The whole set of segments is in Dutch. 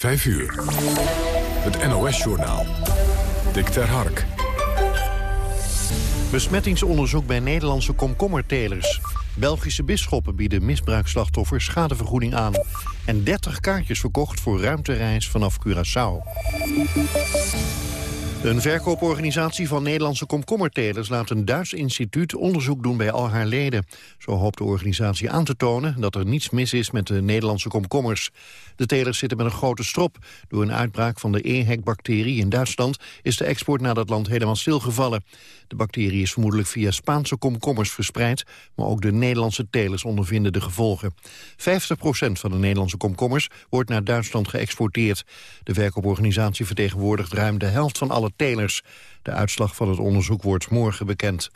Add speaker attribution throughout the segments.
Speaker 1: 5 uur. Het NOS-journaal. Dick ter Hark.
Speaker 2: Besmettingsonderzoek bij Nederlandse komkommertelers. Belgische bisschoppen bieden misbruikslachtoffers schadevergoeding aan. En 30 kaartjes verkocht voor ruimtereis vanaf Curaçao. Een verkooporganisatie van Nederlandse komkommertelers laat een Duits instituut onderzoek doen bij al haar leden. Zo hoopt de organisatie aan te tonen dat er niets mis is met de Nederlandse komkommers. De telers zitten met een grote strop. Door een uitbraak van de EHEC-bacterie in Duitsland is de export naar dat land helemaal stilgevallen. De bacterie is vermoedelijk via Spaanse komkommers verspreid, maar ook de Nederlandse telers ondervinden de gevolgen. 50% van de Nederlandse komkommers wordt naar Duitsland geëxporteerd. De verkooporganisatie vertegenwoordigt ruim de helft van alle telers. De uitslag van het onderzoek wordt morgen bekend.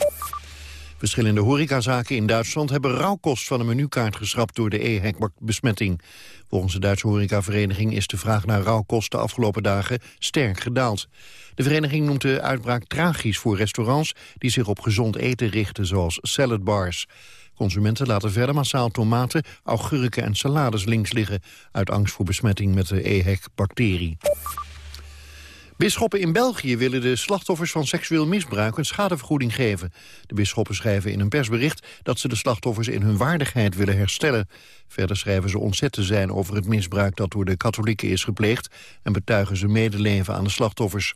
Speaker 2: Verschillende horecazaken in Duitsland hebben rouwkost van een menukaart geschrapt door de EHEC-besmetting. Volgens de Duitse horecavereniging is de vraag naar rouwkost de afgelopen dagen sterk gedaald. De vereniging noemt de uitbraak tragisch voor restaurants die zich op gezond eten richten, zoals saladbars. Consumenten laten verder massaal tomaten, augurken en salades links liggen... uit angst voor besmetting met de EHEC-bacterie. Bisschoppen in België willen de slachtoffers van seksueel misbruik een schadevergoeding geven. De bisschoppen schrijven in een persbericht dat ze de slachtoffers in hun waardigheid willen herstellen. Verder schrijven ze ontzet te zijn over het misbruik dat door de katholieken is gepleegd en betuigen ze medeleven aan de slachtoffers.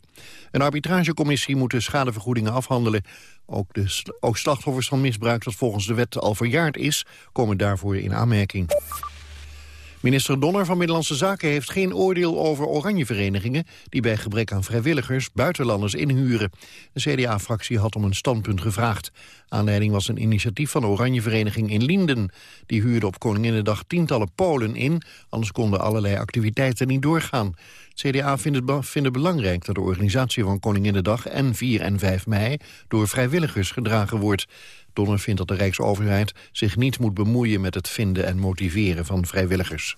Speaker 2: Een arbitragecommissie moet de schadevergoedingen afhandelen. Ook, de, ook slachtoffers van misbruik dat volgens de wet al verjaard is, komen daarvoor in aanmerking. Minister Donner van Middellandse Zaken heeft geen oordeel over oranjeverenigingen die bij gebrek aan vrijwilligers buitenlanders inhuren. De CDA-fractie had om een standpunt gevraagd. Aanleiding was een initiatief van de Oranjevereniging in Linden. Die huurde op Koninginnedag tientallen Polen in, anders konden allerlei activiteiten niet doorgaan. CDA vindt het, vindt het belangrijk dat de organisatie van Koninginnedag en 4 en 5 mei door vrijwilligers gedragen wordt. Donner vindt dat de Rijksoverheid zich niet moet bemoeien met het vinden en motiveren van vrijwilligers.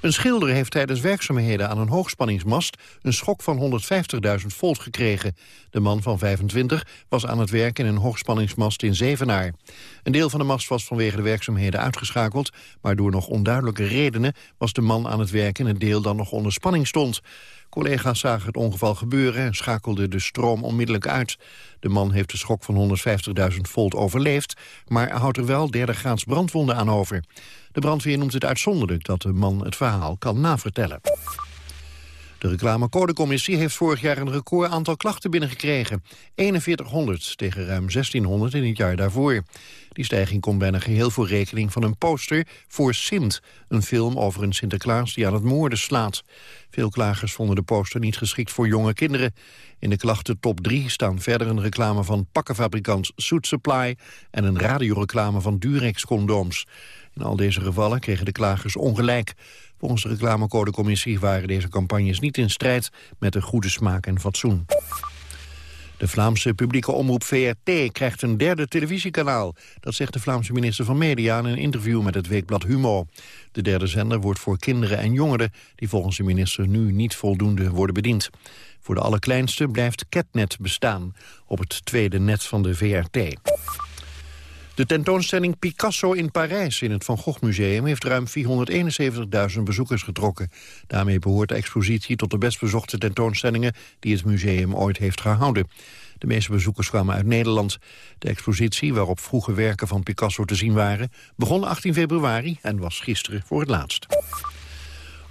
Speaker 2: Een schilder heeft tijdens werkzaamheden aan een hoogspanningsmast een schok van 150.000 volt gekregen. De man van 25 was aan het werk in een hoogspanningsmast in Zevenaar. Een deel van de mast was vanwege de werkzaamheden uitgeschakeld, maar door nog onduidelijke redenen was de man aan het werk in het deel dat nog onder spanning stond. Collega's zagen het ongeval gebeuren en schakelden de stroom onmiddellijk uit. De man heeft de schok van 150.000 volt overleefd, maar houdt er wel derde graads brandwonden aan over. De brandweer noemt het uitzonderlijk dat de man het verhaal kan navertellen. De reclamecodecommissie heeft vorig jaar een record aantal klachten binnengekregen. 4100 tegen ruim 1600 in het jaar daarvoor. Die stijging komt bijna geheel voor rekening van een poster voor Sint. Een film over een Sinterklaas die aan het moorden slaat. Veel klagers vonden de poster niet geschikt voor jonge kinderen. In de klachten top 3 staan verder een reclame van pakkenfabrikant Suit Supply... en een radioreclame van Durex-condooms. In al deze gevallen kregen de klagers ongelijk. Volgens de reclamecodecommissie waren deze campagnes niet in strijd met de goede smaak en fatsoen. De Vlaamse publieke omroep VRT krijgt een derde televisiekanaal. Dat zegt de Vlaamse minister van Media in een interview met het weekblad Humo. De derde zender wordt voor kinderen en jongeren... die volgens de minister nu niet voldoende worden bediend. Voor de allerkleinste blijft Catnet bestaan... op het tweede net van de VRT. De tentoonstelling Picasso in Parijs in het Van Gogh Museum... heeft ruim 471.000 bezoekers getrokken. Daarmee behoort de expositie tot de best bezochte tentoonstellingen... die het museum ooit heeft gehouden. De meeste bezoekers kwamen uit Nederland. De expositie, waarop vroege werken van Picasso te zien waren... begon 18 februari en was gisteren voor het laatst.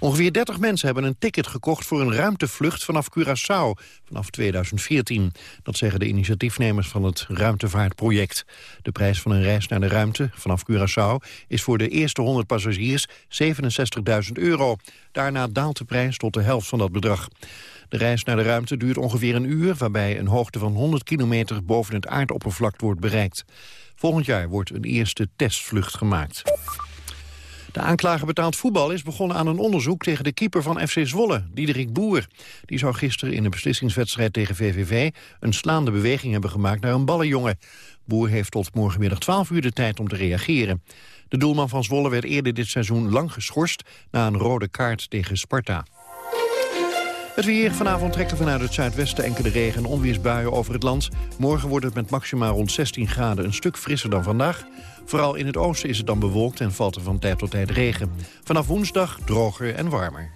Speaker 2: Ongeveer 30 mensen hebben een ticket gekocht voor een ruimtevlucht vanaf Curaçao vanaf 2014. Dat zeggen de initiatiefnemers van het ruimtevaartproject. De prijs van een reis naar de ruimte vanaf Curaçao is voor de eerste 100 passagiers 67.000 euro. Daarna daalt de prijs tot de helft van dat bedrag. De reis naar de ruimte duurt ongeveer een uur... waarbij een hoogte van 100 kilometer boven het aardoppervlak wordt bereikt. Volgend jaar wordt een eerste testvlucht gemaakt. De aanklager betaald voetbal is begonnen aan een onderzoek tegen de keeper van FC Zwolle, Diederik Boer. Die zou gisteren in de beslissingswedstrijd tegen VVV een slaande beweging hebben gemaakt naar een ballenjongen. Boer heeft tot morgenmiddag 12 uur de tijd om te reageren. De doelman van Zwolle werd eerder dit seizoen lang geschorst na een rode kaart tegen Sparta. Het weer. Vanavond trekken vanuit het zuidwesten enkele regen- en onweersbuien over het land. Morgen wordt het met maxima rond 16 graden een stuk frisser dan vandaag. Vooral in het oosten is het dan bewolkt en valt er van tijd tot tijd regen. Vanaf woensdag droger en warmer.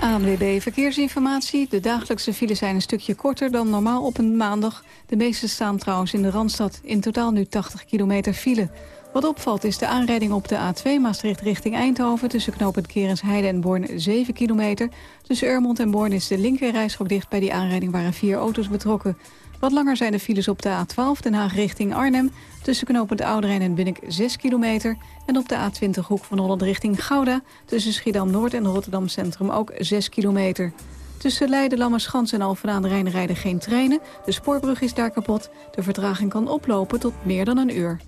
Speaker 3: ANWB Verkeersinformatie. De dagelijkse files zijn een stukje korter dan normaal op een maandag. De meeste staan trouwens in de Randstad. In totaal nu 80 kilometer file. Wat opvalt is de aanrijding op de A2 Maastricht richting Eindhoven... tussen knooppunt Kerensheide en Born 7 kilometer. Tussen Urmond en Born is de linkerrijstrook dicht. Bij die aanrijding waren vier auto's betrokken. Wat langer zijn de files op de A12 Den Haag richting Arnhem... tussen knooppunt Ouderijn en Binnik 6 kilometer... en op de A20 hoek van Holland richting Gouda... tussen Schiedam-Noord en Rotterdam Centrum ook 6 kilometer. Tussen Leiden, Lammerschans en Alphen aan de Rijn rijden geen treinen. De spoorbrug is daar kapot. De vertraging kan oplopen tot meer dan een uur.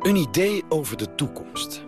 Speaker 4: Een idee over de toekomst.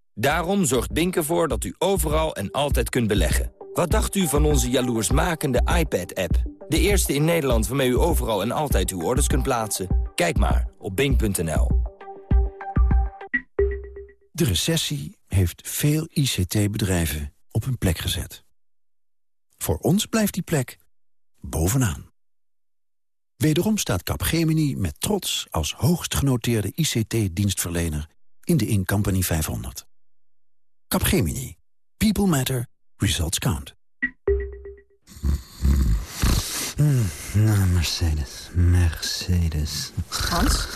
Speaker 5: Daarom zorgt Bink ervoor dat u overal en altijd kunt beleggen. Wat dacht u van onze jaloersmakende iPad-app? De eerste in Nederland waarmee u overal en altijd uw orders kunt plaatsen? Kijk maar op bink.nl.
Speaker 6: De recessie heeft veel ICT-bedrijven op hun plek gezet. Voor ons blijft die plek bovenaan. Wederom staat Capgemini met trots als hoogst genoteerde ICT-dienstverlener in de Incompany 500. Capgemini. People matter. Results count.
Speaker 7: Mm, nou, Mercedes. Mercedes.
Speaker 8: Hans?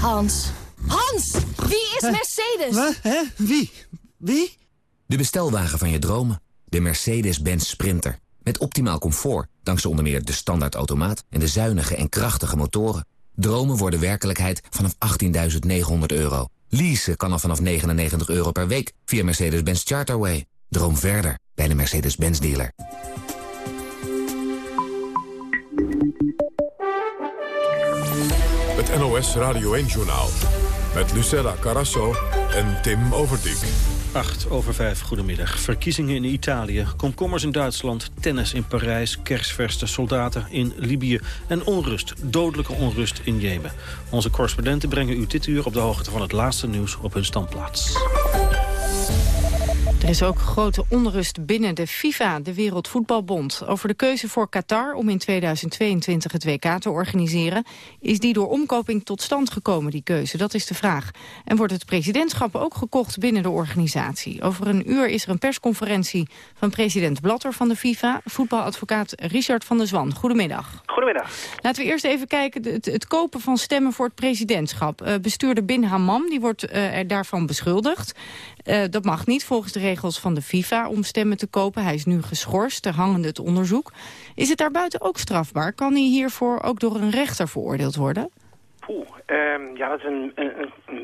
Speaker 8: Hans? Hans! Wie is Mercedes?
Speaker 7: Wat? Hè? Wie? Wie?
Speaker 9: De bestelwagen van je dromen. De Mercedes-Benz Sprinter. Met optimaal comfort, dankzij onder meer de standaardautomaat... en de zuinige en krachtige motoren. Dromen worden werkelijkheid vanaf 18.900 euro. Leasen kan al vanaf 99 euro per week via Mercedes-Benz Charterway. Droom verder bij de Mercedes-Benz dealer.
Speaker 1: Het NOS Radio 1-journaal. Met Lucella Carasso en Tim Overdijk.
Speaker 10: 8 over 5, goedemiddag. Verkiezingen in Italië, komkommers in Duitsland... tennis in Parijs, kersverste soldaten in Libië... en onrust, dodelijke onrust in Jemen. Onze correspondenten brengen u dit uur op de hoogte van het laatste nieuws op hun standplaats.
Speaker 3: Er is ook grote onrust binnen de FIFA, de Wereldvoetbalbond. Over de keuze voor Qatar om in 2022 het WK te organiseren... is die door omkoping tot stand gekomen, die keuze? Dat is de vraag. En wordt het presidentschap ook gekocht binnen de organisatie? Over een uur is er een persconferentie van president Blatter van de FIFA... voetbaladvocaat Richard van der Zwan. Goedemiddag.
Speaker 11: Goedemiddag.
Speaker 3: Laten we eerst even kijken, het, het kopen van stemmen voor het presidentschap. Uh, bestuurder Bin Hammam die wordt uh, er daarvan beschuldigd. Uh, dat mag niet volgens de regels van de FIFA om stemmen te kopen. Hij is nu geschorst, ter hangende het onderzoek. Is het daarbuiten ook strafbaar? Kan hij hiervoor ook door een rechter veroordeeld worden?
Speaker 11: Poeh, um, ja, dat is een,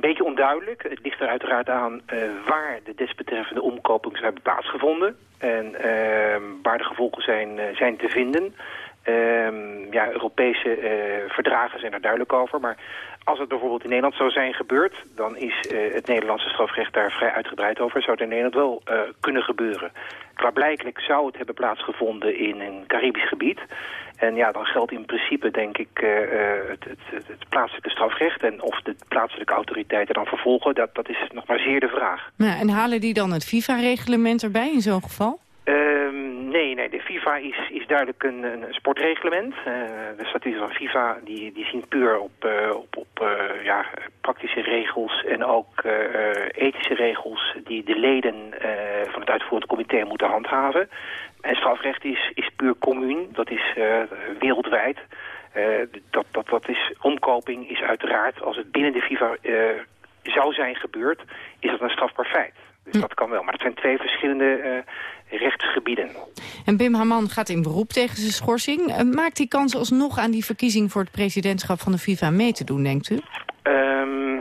Speaker 11: beetje onduidelijk. Het ligt er uiteraard aan uh, waar de desbetreffende omkopingen hebben plaatsgevonden. En uh, waar de gevolgen zijn, uh, zijn te vinden. Um, ja, Europese verdragen zijn er duidelijk over. Maar als het bijvoorbeeld in Nederland zou zijn gebeurd... dan is uh, het Nederlandse strafrecht daar vrij uitgebreid over. Zou het in Nederland wel uh, kunnen gebeuren. Klaarblijkelijk zou het hebben plaatsgevonden in een Caribisch gebied. En ja, dan geldt in principe, denk ik, uh, het, het, het, plaatselijke strafrecht. En of de plaatselijke autoriteiten dan vervolgen, dat, dat is nog maar zeer de vraag.
Speaker 3: Ja, en halen die dan het FIFA-reglement erbij in zo'n geval?
Speaker 11: Um, nee, nee, de FIFA is, is duidelijk een, een sportreglement. Uh, de statuten van FIFA die, die zien puur op, uh, op, op uh, ja, praktische regels en ook ethische regels die de leden van het uitvoerend comité moeten handhaven. En strafrecht is, is puur commuun, dat is wereldwijd. dat, dat, dat is, omkoping is uiteraard, als het binnen de FIFA zou zijn gebeurd, is dat een strafbaar feit. Dus
Speaker 12: Hm.
Speaker 11: dat kan wel. Maar het zijn twee verschillende eh, rechtsgebieden.
Speaker 12: En Bim Haman gaat in beroep tegen zijn schorsing. Eh, Maakt die kans alsnog aan die verkiezing voor het presidentschap van de FIFA mee te doen, denkt u?
Speaker 11: Ehm,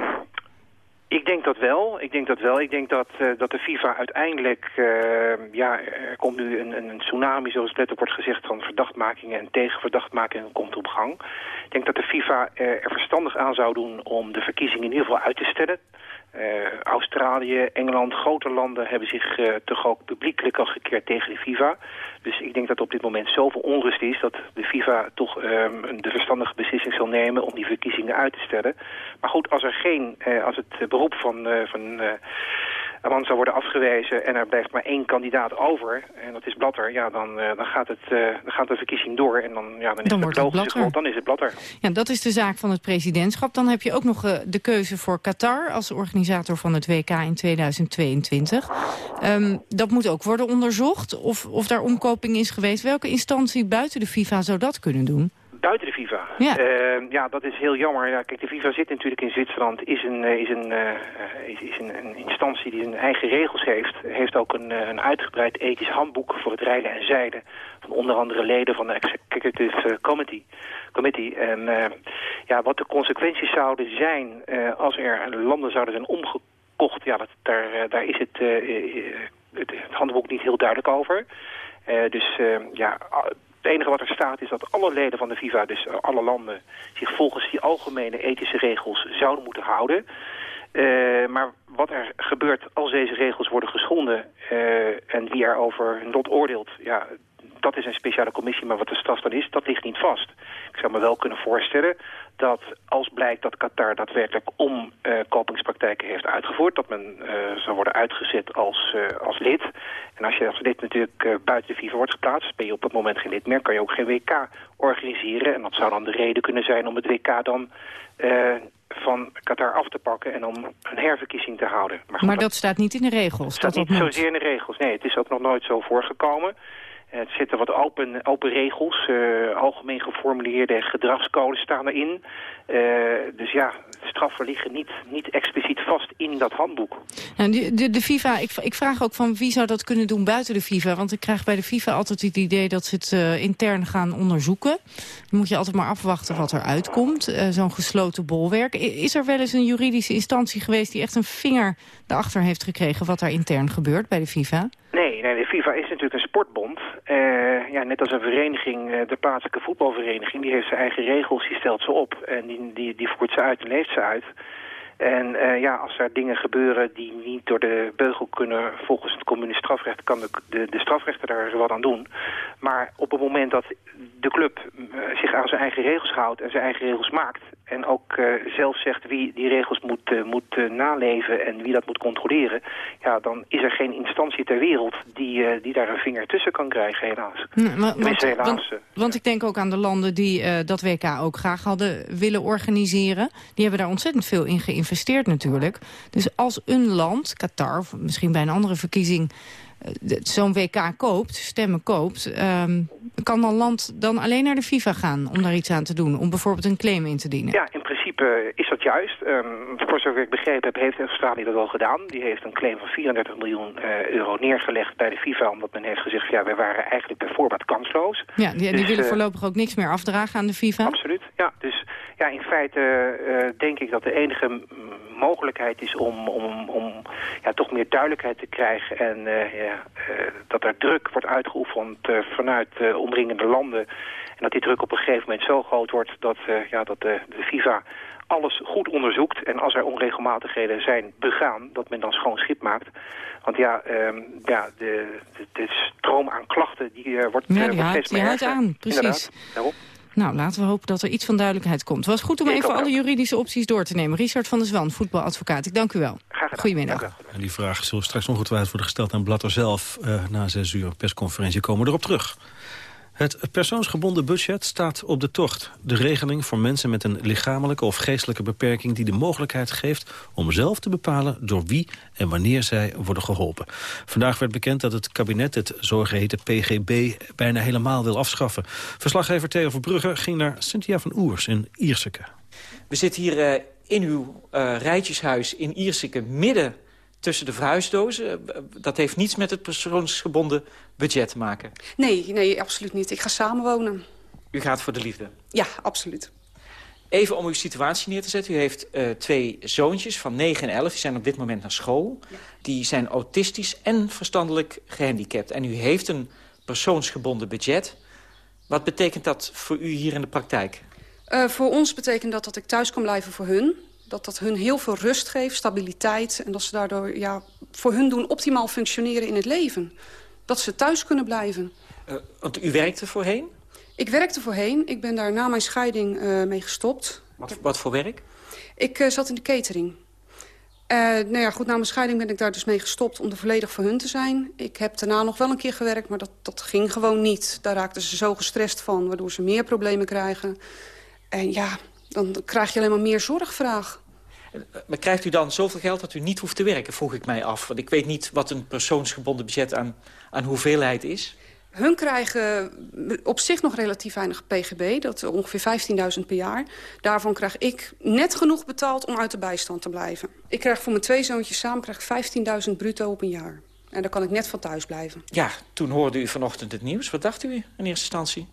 Speaker 11: ik denk dat wel. Ik denk dat wel. Ik denk dat, eh, dat de FIFA uiteindelijk... eh, ja, er komt nu een, een, een tsunami, zoals letterlijk wordt gezegd... van verdachtmakingen en tegenverdachtmakingen komt op gang. Ik denk dat de FIFA eh, er verstandig aan zou doen om de verkiezingen in ieder geval uit te stellen. Eh, Australië, Engeland, grote landen hebben zich eh, toch ook publiekelijk al gekeerd tegen de FIFA. Dus ik denk dat op dit moment zoveel onrust is dat de FIFA toch ehm, een- de verstandige beslissing zal nemen om die verkiezingen uit te stellen. Maar goed, als er geen, eh, als het beroep van, van Aman zou worden afgewezen en er blijft maar één kandidaat over, en dat is Blatter, ja, dan, eh, dan, gaat, het, eh, dan gaat de verkiezing door en dan, ja, dan is
Speaker 12: Dan
Speaker 11: het
Speaker 12: wordt het Blatter.
Speaker 11: dan is het Blatter.
Speaker 12: Ja, dat is de zaak van het presidentschap. Dan heb je ook nog eh, de keuze voor Qatar als organisator van het WK in 2022. Ehm, dat moet ook worden onderzocht of, of daar omkoping is geweest. Welke instantie buiten de FIFA zou dat kunnen doen?
Speaker 11: Buiten de FIFA?
Speaker 12: Ja.
Speaker 11: Eh, ja, dat is heel jammer. Ja, kijk, de FIFA zit natuurlijk in Zwitserland, is een, eh, is een, eh, is, is een, een instantie die zijn eigen regels heeft. Heeft ook een, eh, een uitgebreid ethisch handboek voor het rijden en zeilen. Van onder andere leden van de Executive Committee. Committee. En ja, wat de consequenties zouden zijn als er landen zouden zijn omgekocht, ja, dat, daar, daar is het, het, handboek niet heel duidelijk over. Dus ja, het enige wat er staat is dat alle leden van de FIFA, dus eh, alle landen, zich volgens die algemene ethische regels zouden moeten houden. Eh, maar wat er gebeurt als deze regels worden geschonden eh, en wie erover not oordeelt, ja, dat is een speciale commissie, maar wat de straf dan is, dat ligt niet vast. Ik zou me wel kunnen voorstellen dat als blijkt dat Qatar daadwerkelijk omkopingspraktijken heeft uitgevoerd, dat men eh zou worden uitgezet als, eh, als lid. En als je als lid natuurlijk eh, buiten de FIFA wordt geplaatst, ben je op het moment geen lid meer, kan je ook geen WK organiseren. En dat zou dan de reden kunnen zijn om het WK dan eh, van Qatar af te pakken en om een herverkiezing te houden. Maar, goed,
Speaker 12: Maar dat staat niet in de regels.
Speaker 11: staat
Speaker 12: dat
Speaker 11: niet
Speaker 12: dat moet.
Speaker 11: zozeer in de regels. Nee, het is ook nog nooit zo voorgekomen. Het zitten wat open, open regels, eh, algemeen geformuleerde gedragscodes staan erin. Eh, dus ja, straffen liggen niet, niet expliciet vast in dat handboek.
Speaker 12: Nou, de, de, de FIFA, ik, ik vraag ook van wie zou dat kunnen doen buiten de FIFA? Want ik krijg bij de FIFA altijd het idee dat ze het eh, intern gaan onderzoeken. Dan moet je altijd maar afwachten wat er uitkomt. Zo'n gesloten bolwerk. Is er wel eens een juridische instantie geweest die echt een vinger erachter heeft gekregen wat daar intern gebeurt bij de FIFA?
Speaker 11: Nee, nee, de FIFA is natuurlijk een sportbond. Eh, ja, net als een vereniging, eh, de plaatselijke voetbalvereniging, die heeft zijn eigen regels, die stelt ze op. En die, die, die voert ze uit en leeft ze uit. En eh, ja, als er dingen gebeuren die niet door de beugel kunnen volgens het communie strafrecht, kan de, de, de strafrechter daar wat aan doen. Maar op het moment dat de club eh, zich aan zijn eigen regels houdt en zijn eigen regels maakt... en ook eh, zelf zegt wie die regels moet, eh, moet naleven en wie dat moet controleren... ja, dan is er geen instantie ter wereld die, die daar een vinger tussen kan krijgen, helaas.
Speaker 12: Nee, maar- want,
Speaker 11: Tenminste, helaas.
Speaker 12: want, want ik denk ook aan de landen die dat WK ook graag hadden willen organiseren. Die hebben daar ontzettend veel in geïnvesteerd natuurlijk. Dus als een land, Qatar, of misschien bij een andere verkiezing... zo'n WK koopt, stemmen koopt... ehm, kan dan land dan alleen naar de FIFA gaan om daar iets aan te doen? Om bijvoorbeeld een claim in te dienen?
Speaker 11: Ja, in is dat juist. Ehm, voor zover ik begrepen heb, heeft Australië dat al gedaan. Die heeft een claim van 34 miljoen eh, euro neergelegd bij de FIFA... omdat men heeft gezegd, ja, wij waren eigenlijk bij voorbaat kansloos.
Speaker 12: Ja, die, die
Speaker 11: Dus,
Speaker 12: willen
Speaker 11: eh,
Speaker 12: voorlopig ook niks meer afdragen aan de FIFA.
Speaker 11: Absoluut, ja. Dus ja, in feite eh, denk ik dat de enige mogelijkheid is om, om, om ja, toch meer duidelijkheid te krijgen... en eh, ja, eh, dat er druk wordt uitgeoefend eh, vanuit eh, omringende landen... en dat die druk op een gegeven moment zo groot wordt dat, eh, ja, dat de, de FIFA alles goed onderzoekt... en als er onregelmatigheden zijn begaan, dat men dan schoon schip maakt... Want ja, ehm, ja de, de, de stroom aan klachten die, eh, wordt,
Speaker 12: Ja,
Speaker 11: eh,
Speaker 12: die
Speaker 11: wordt
Speaker 12: houdt-
Speaker 11: steeds
Speaker 12: die
Speaker 11: meer
Speaker 12: houdt
Speaker 11: erger.
Speaker 12: aan, precies. Nou, laten we hopen dat er iets van duidelijkheid komt. Het was goed om
Speaker 11: Ik
Speaker 12: even alle
Speaker 11: wel.
Speaker 12: juridische opties door te nemen. Richard van der Zwan, voetbaladvocaat. Ik dank u wel. Goedemiddag.
Speaker 10: En die vraag zullen straks ongetwijfeld worden gesteld aan Blatter zelf. eh, na zes uur persconferentie komen we erop terug. Het persoonsgebonden budget staat op de tocht. De regeling voor mensen met een lichamelijke of geestelijke beperking... die de mogelijkheid geeft om zelf te bepalen door wie en wanneer zij worden geholpen. Vandaag werd bekend dat het kabinet het zogeheten PGB bijna helemaal wil afschaffen. Verslaggever Theo Verbrugge ging naar Cynthia van Oers in Ierseke.
Speaker 13: We zitten hier eh, in uw uh, rijtjeshuis in Ierseke midden tussen de verhuisdozen. Dat heeft niets met het persoonsgebonden budget te maken.
Speaker 14: Nee, nee, absoluut niet. Ik ga samenwonen.
Speaker 13: U gaat voor de liefde?
Speaker 14: Ja, absoluut.
Speaker 13: Even om uw situatie neer te zetten. U heeft uh, twee zoontjes van 9 en 11. Die zijn op dit moment naar school. Ja. Die zijn autistisch en verstandelijk gehandicapt. En u heeft een persoonsgebonden budget. Wat betekent dat voor u hier in de praktijk?
Speaker 14: Uh, voor ons betekent dat dat ik thuis kan blijven voor hun. Dat dat hun heel veel rust geeft, stabiliteit. En dat ze daardoor ja, voor hun doen optimaal functioneren in het leven. Dat ze thuis kunnen blijven.
Speaker 13: Uh, want u werkte voorheen?
Speaker 14: Ik werkte voorheen. Ik ben daar na mijn scheiding uh, mee gestopt.
Speaker 13: Wat, wat voor werk?
Speaker 14: Ik uh, zat in de catering. Nou ja, goed, na mijn scheiding ben ik daar dus mee gestopt om er volledig voor hun te zijn. Ik heb daarna nog wel een keer gewerkt, maar dat, dat ging gewoon niet. Daar raakten ze zo gestrest van, waardoor ze meer problemen krijgen. En ja, dan krijg je alleen maar meer zorgvraag.
Speaker 13: Maar krijgt u dan zoveel geld dat u niet hoeft te werken, vroeg ik mij af. Want ik weet niet wat een persoonsgebonden budget aan, aan hoeveelheid is.
Speaker 14: Hun krijgen op zich nog relatief weinig pgb, dat ongeveer 15.000 per jaar. Daarvan krijg ik net genoeg betaald om uit de bijstand te blijven. Ik krijg voor mijn twee zoontjes samen 15.000 bruto op een jaar. En daar kan ik net van thuis blijven.
Speaker 13: Ja, toen hoorde u vanochtend het nieuws. Wat dacht u in eerste instantie?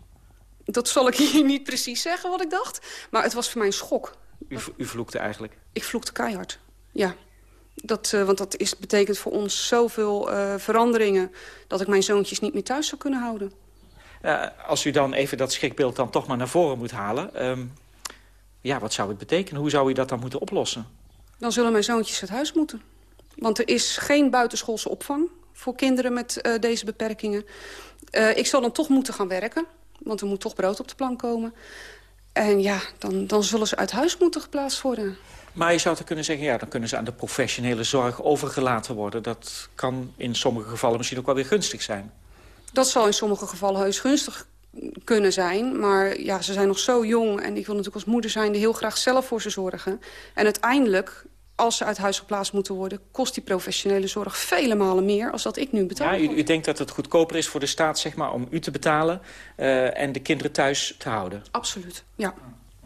Speaker 14: Dat zal ik hier niet precies zeggen wat ik dacht. Maar het was voor mij een schok.
Speaker 13: U, u vloekte eigenlijk?
Speaker 14: Ik vloekte keihard, ja. Dat, uh, want dat is, betekent voor ons zoveel uh, veranderingen... dat ik mijn zoontjes niet meer thuis zou kunnen houden.
Speaker 13: Uh, als u dan even dat schrikbeeld dan toch maar naar voren moet halen... Um, ja, wat zou het betekenen? Hoe zou u dat dan moeten oplossen?
Speaker 14: Dan zullen mijn zoontjes het huis moeten. Want er is geen buitenschoolse opvang voor kinderen met deze beperkingen. ik zal dan toch moeten gaan werken, want er moet toch brood op de plank komen. En ja, dan, dan zullen ze uit huis moeten geplaatst worden.
Speaker 13: Maar je zou toch kunnen zeggen, ja, dan kunnen ze aan de professionele zorg overgelaten worden. Dat kan in sommige gevallen misschien ook wel weer gunstig zijn.
Speaker 14: Dat zal in sommige gevallen heus gunstig kunnen zijn. Maar ja, ze zijn nog zo jong en ik wil natuurlijk als moeder zijn... die heel graag zelf voor ze zorgen. En uiteindelijk, als ze uit huis geplaatst moeten worden... kost die professionele zorg vele malen meer als dat ik nu betaal.
Speaker 13: Ja, u, u denkt dat het goedkoper is voor de staat zeg maar, om u te betalen... Uh, en de kinderen thuis te houden?
Speaker 14: Absoluut, ja.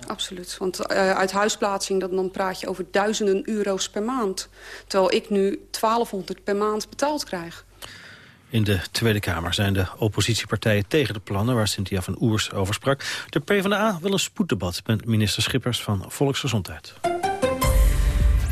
Speaker 14: Absoluut, want uh, uit huisplaatsing dan, dan praat je over duizenden euro's per maand. Terwijl ik nu 1200 per maand betaald krijg.
Speaker 10: In de Tweede Kamer zijn de oppositiepartijen tegen de plannen... waar Cynthia van Oers over sprak. De PvdA wil een spoeddebat met minister Schippers van Volksgezondheid.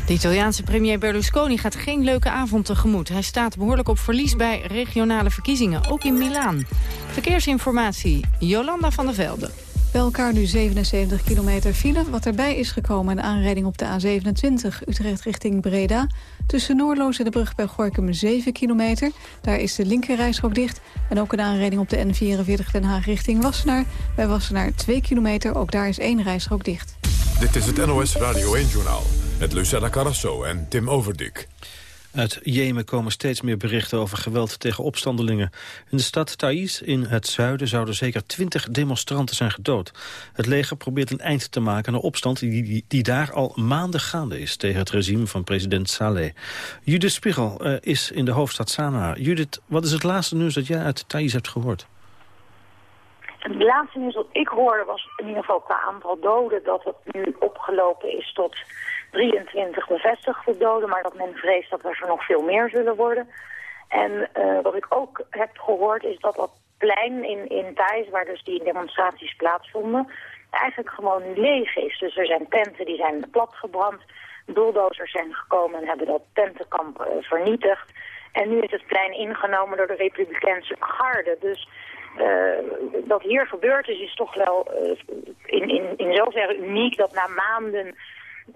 Speaker 12: De Italiaanse premier Berlusconi gaat geen leuke avond tegemoet. Hij staat behoorlijk op verlies bij regionale verkiezingen, ook in Milaan. Verkeersinformatie, Jolanda van der Velde.
Speaker 3: Bij elkaar nu 77 kilometer file. Wat erbij is gekomen een aanrijding op de A27 Utrecht richting Breda. Tussen Noorloos en de brug bij Gorkum 7 kilometer. Daar is de linkerrijstrook dicht. En ook een aanrijding op de N44 Den Haag richting Wassenaar. Bij Wassenaar 2 kilometer, ook daar is één rijstrook dicht.
Speaker 1: Dit is het NOS Radio 1-journaal met Lucella Carrasso en Tim Overdik.
Speaker 10: Uit Jemen komen steeds meer berichten over geweld tegen opstandelingen. In de stad Taiz in het zuiden zouden zeker twintig demonstranten zijn gedood. Het leger probeert een eind te maken aan de opstand die, die, daar al maanden gaande is... tegen het regime van president Saleh. Judith Spiegel uh, is in de hoofdstad Sanaa. Judith, wat is het laatste nieuws dat jij uit Taiz hebt gehoord?
Speaker 15: Het laatste nieuws dat ik hoorde was in ieder geval qua aantal doden... dat het nu opgelopen is tot 23 bevestigde doden, maar dat men vreest dat er nog veel meer zullen worden. En uh, wat ik ook heb gehoord is dat dat plein in, in Thijs, waar dus die demonstraties plaatsvonden, eigenlijk gewoon leeg is. Dus er zijn tenten die zijn platgebrand, bulldozers zijn gekomen en hebben dat tentenkamp uh, vernietigd. En nu is het plein ingenomen door de Republikeinse garde. Dus dat hier gebeurd is, is toch wel uh, in, in, in zoverre uniek dat na maanden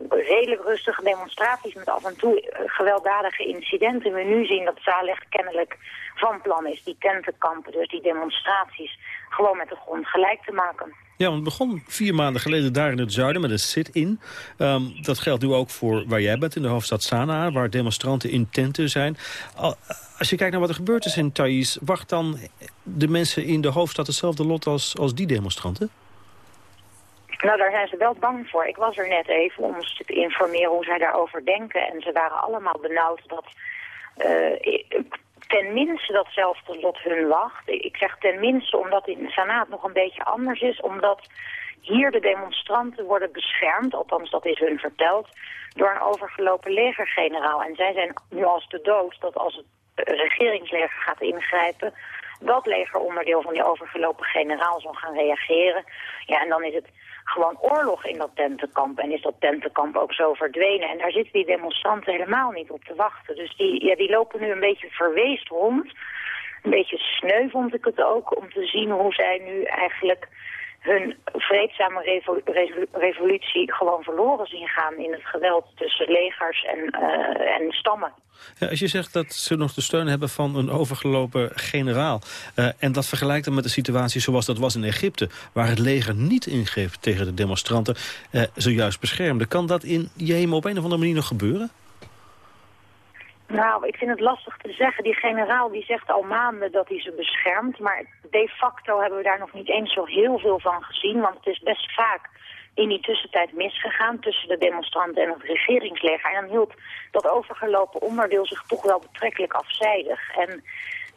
Speaker 15: redelijk rustige demonstraties met af en toe eh, gewelddadige incidenten. We nu zien dat Saleh kennelijk van plan is die tentenkampen, dus die demonstraties, gewoon met de grond gelijk te maken.
Speaker 10: Ja, want het begon vier maanden geleden daar in het zuiden met een sit-in. Um, dat geldt nu ook voor waar jij bent, in de hoofdstad Sanaa, waar demonstranten in tenten zijn. Als je kijkt naar wat er gebeurd is in Thais, wacht dan de mensen in de hoofdstad hetzelfde lot als, als die demonstranten?
Speaker 15: Nou, daar zijn ze wel bang voor. Ik was er net even om ze te informeren hoe zij daarover denken. En ze waren allemaal benauwd dat uh, tenminste datzelfde lot hun wacht. Ik zeg tenminste omdat in de Senaat nog een beetje anders is. Omdat hier de demonstranten worden beschermd, althans dat is hun verteld, door een overgelopen legergeneraal. En zij zijn nu als de dood dat als het regeringsleger gaat ingrijpen, dat legeronderdeel van die overgelopen generaal zal gaan reageren. Ja, en dan is het gewoon oorlog in dat tentenkamp. En is dat tentenkamp ook zo verdwenen. En daar zitten die demonstranten helemaal niet op te wachten. Dus die, ja, die lopen nu een beetje verweest rond. Een beetje sneu vond ik het ook om te zien hoe zij nu eigenlijk hun vreedzame revolutie gewoon verloren zien gaan in het geweld tussen legers en, uh, en stammen.
Speaker 10: Als je zegt dat ze nog de steun hebben van een overgelopen generaal... Uh, en dat vergelijkt dan met de situatie zoals dat was in Egypte... waar het leger niet ingreep tegen de demonstranten, uh, zojuist beschermde... kan dat in Jemen op een of andere manier nog gebeuren?
Speaker 15: Nou, ik vind het lastig te zeggen. Die generaal die zegt al maanden dat hij ze beschermt. Maar de facto hebben we daar nog niet eens zo heel veel van gezien. Want het is best vaak in die tussentijd misgegaan tussen de demonstranten en het regeringsleger. En dan hield dat overgelopen onderdeel zich toch wel betrekkelijk afzijdig. En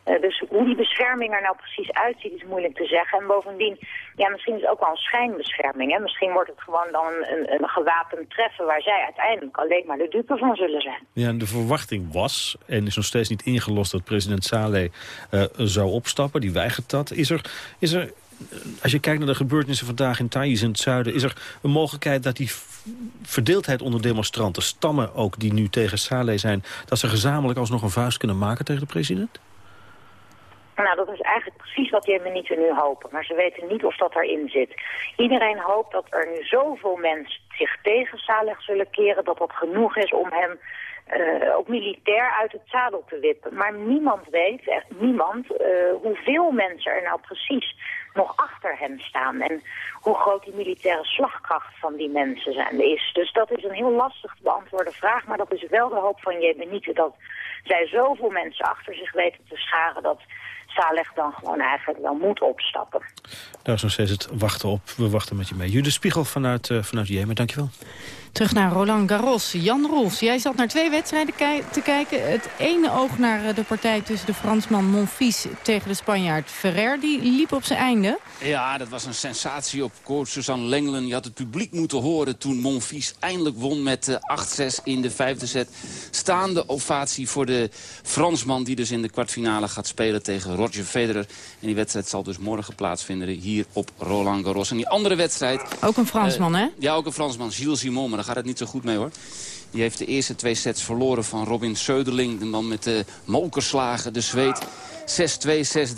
Speaker 15: uh, dus hoe die bescherming er nou precies uitziet is moeilijk te zeggen. En bovendien, ja, misschien is het ook wel een schijnbescherming. Hè? Misschien wordt het gewoon dan een, een gewapend treffen waar zij uiteindelijk alleen maar de dupe van zullen zijn.
Speaker 10: Ja, en de verwachting was, en is nog steeds niet ingelost dat president Saleh uh, zou opstappen. Die weigert dat. Is er, is er als je kijkt naar de gebeurtenissen vandaag in Thais in het zuiden... is er een mogelijkheid dat die verdeeldheid onder demonstranten... stammen ook die nu tegen Saleh zijn... dat ze gezamenlijk alsnog een vuist kunnen maken tegen de president?
Speaker 15: Nou, dat is eigenlijk precies wat Jemenieten nu hopen. Maar ze weten niet of dat erin zit. Iedereen hoopt dat er nu zoveel mensen zich tegen Saleh zullen keren... dat dat genoeg is om hem uh, ook militair uit het zadel te wippen. Maar niemand weet, echt niemand, uh, hoeveel mensen er nou precies nog achter hem staan. En hoe groot die militaire slagkracht van die mensen zijn, is. Dus dat is een heel lastig te beantwoorden vraag. Maar dat is wel de hoop van Jemenieten dat zij zoveel mensen achter zich weten te scharen... dat Saleh dan gewoon eigenlijk wel moet opstappen.
Speaker 10: Daar is nog steeds het wachten op. We wachten met je mee. Judith Spiegel vanuit, uh, vanuit Jemen, dankjewel.
Speaker 12: Terug naar Roland Garros. Jan Rolfs, jij zat naar twee wedstrijden te kijken. Het ene oog naar eh, de partij tussen de Fransman Monfils tegen de Spanjaard Ferrer. Die liep op zijn einde.
Speaker 16: Ja, dat was een sensatie op koord. Suzanne Lenglen, je had het publiek moeten horen toen Monfils eindelijk won met 8-6 eh, in de vijfde set. Staande ovatie voor de Fransman die dus in de kwartfinale gaat spelen tegen Roger Federer. En die wedstrijd zal dus morgen plaatsvinden hier op Roland Garros. En die andere wedstrijd...
Speaker 12: Ook een Fransman, uh, hè?
Speaker 16: Ja, ook een Fransman, Gilles Simon. Maar gaat het niet zo goed mee hoor. Die heeft de eerste twee sets verloren van Robin Söderling. De man met de mokerslagen, de zweet. 6-2,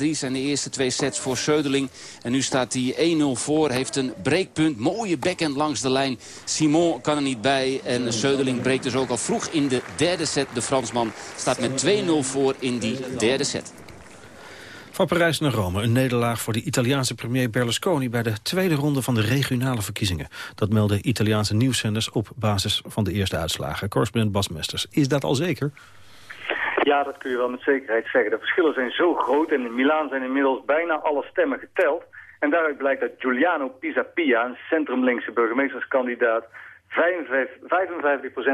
Speaker 16: 6-3 zijn de eerste twee sets voor Söderling. En nu staat hij 1-0 voor, heeft een breekpunt. Mooie backhand langs de lijn. Simon kan er niet bij. En Söderling breekt dus ook al vroeg in de derde set. De Fransman staat met 2-0 voor in die derde set.
Speaker 10: Van Parijs naar Rome. Een nederlaag voor de Italiaanse premier Berlusconi... bij de tweede ronde van de regionale verkiezingen. Dat melden Italiaanse nieuwszenders op basis van de eerste uitslagen. Correspondent Bas Mesters. Is dat al zeker?
Speaker 17: Ja, dat kun je wel met zekerheid zeggen. De verschillen zijn zo groot en in Milaan zijn inmiddels bijna alle stemmen geteld. En daaruit blijkt dat Giuliano Pisapia, een centrumlinkse burgemeesterskandidaat... 55%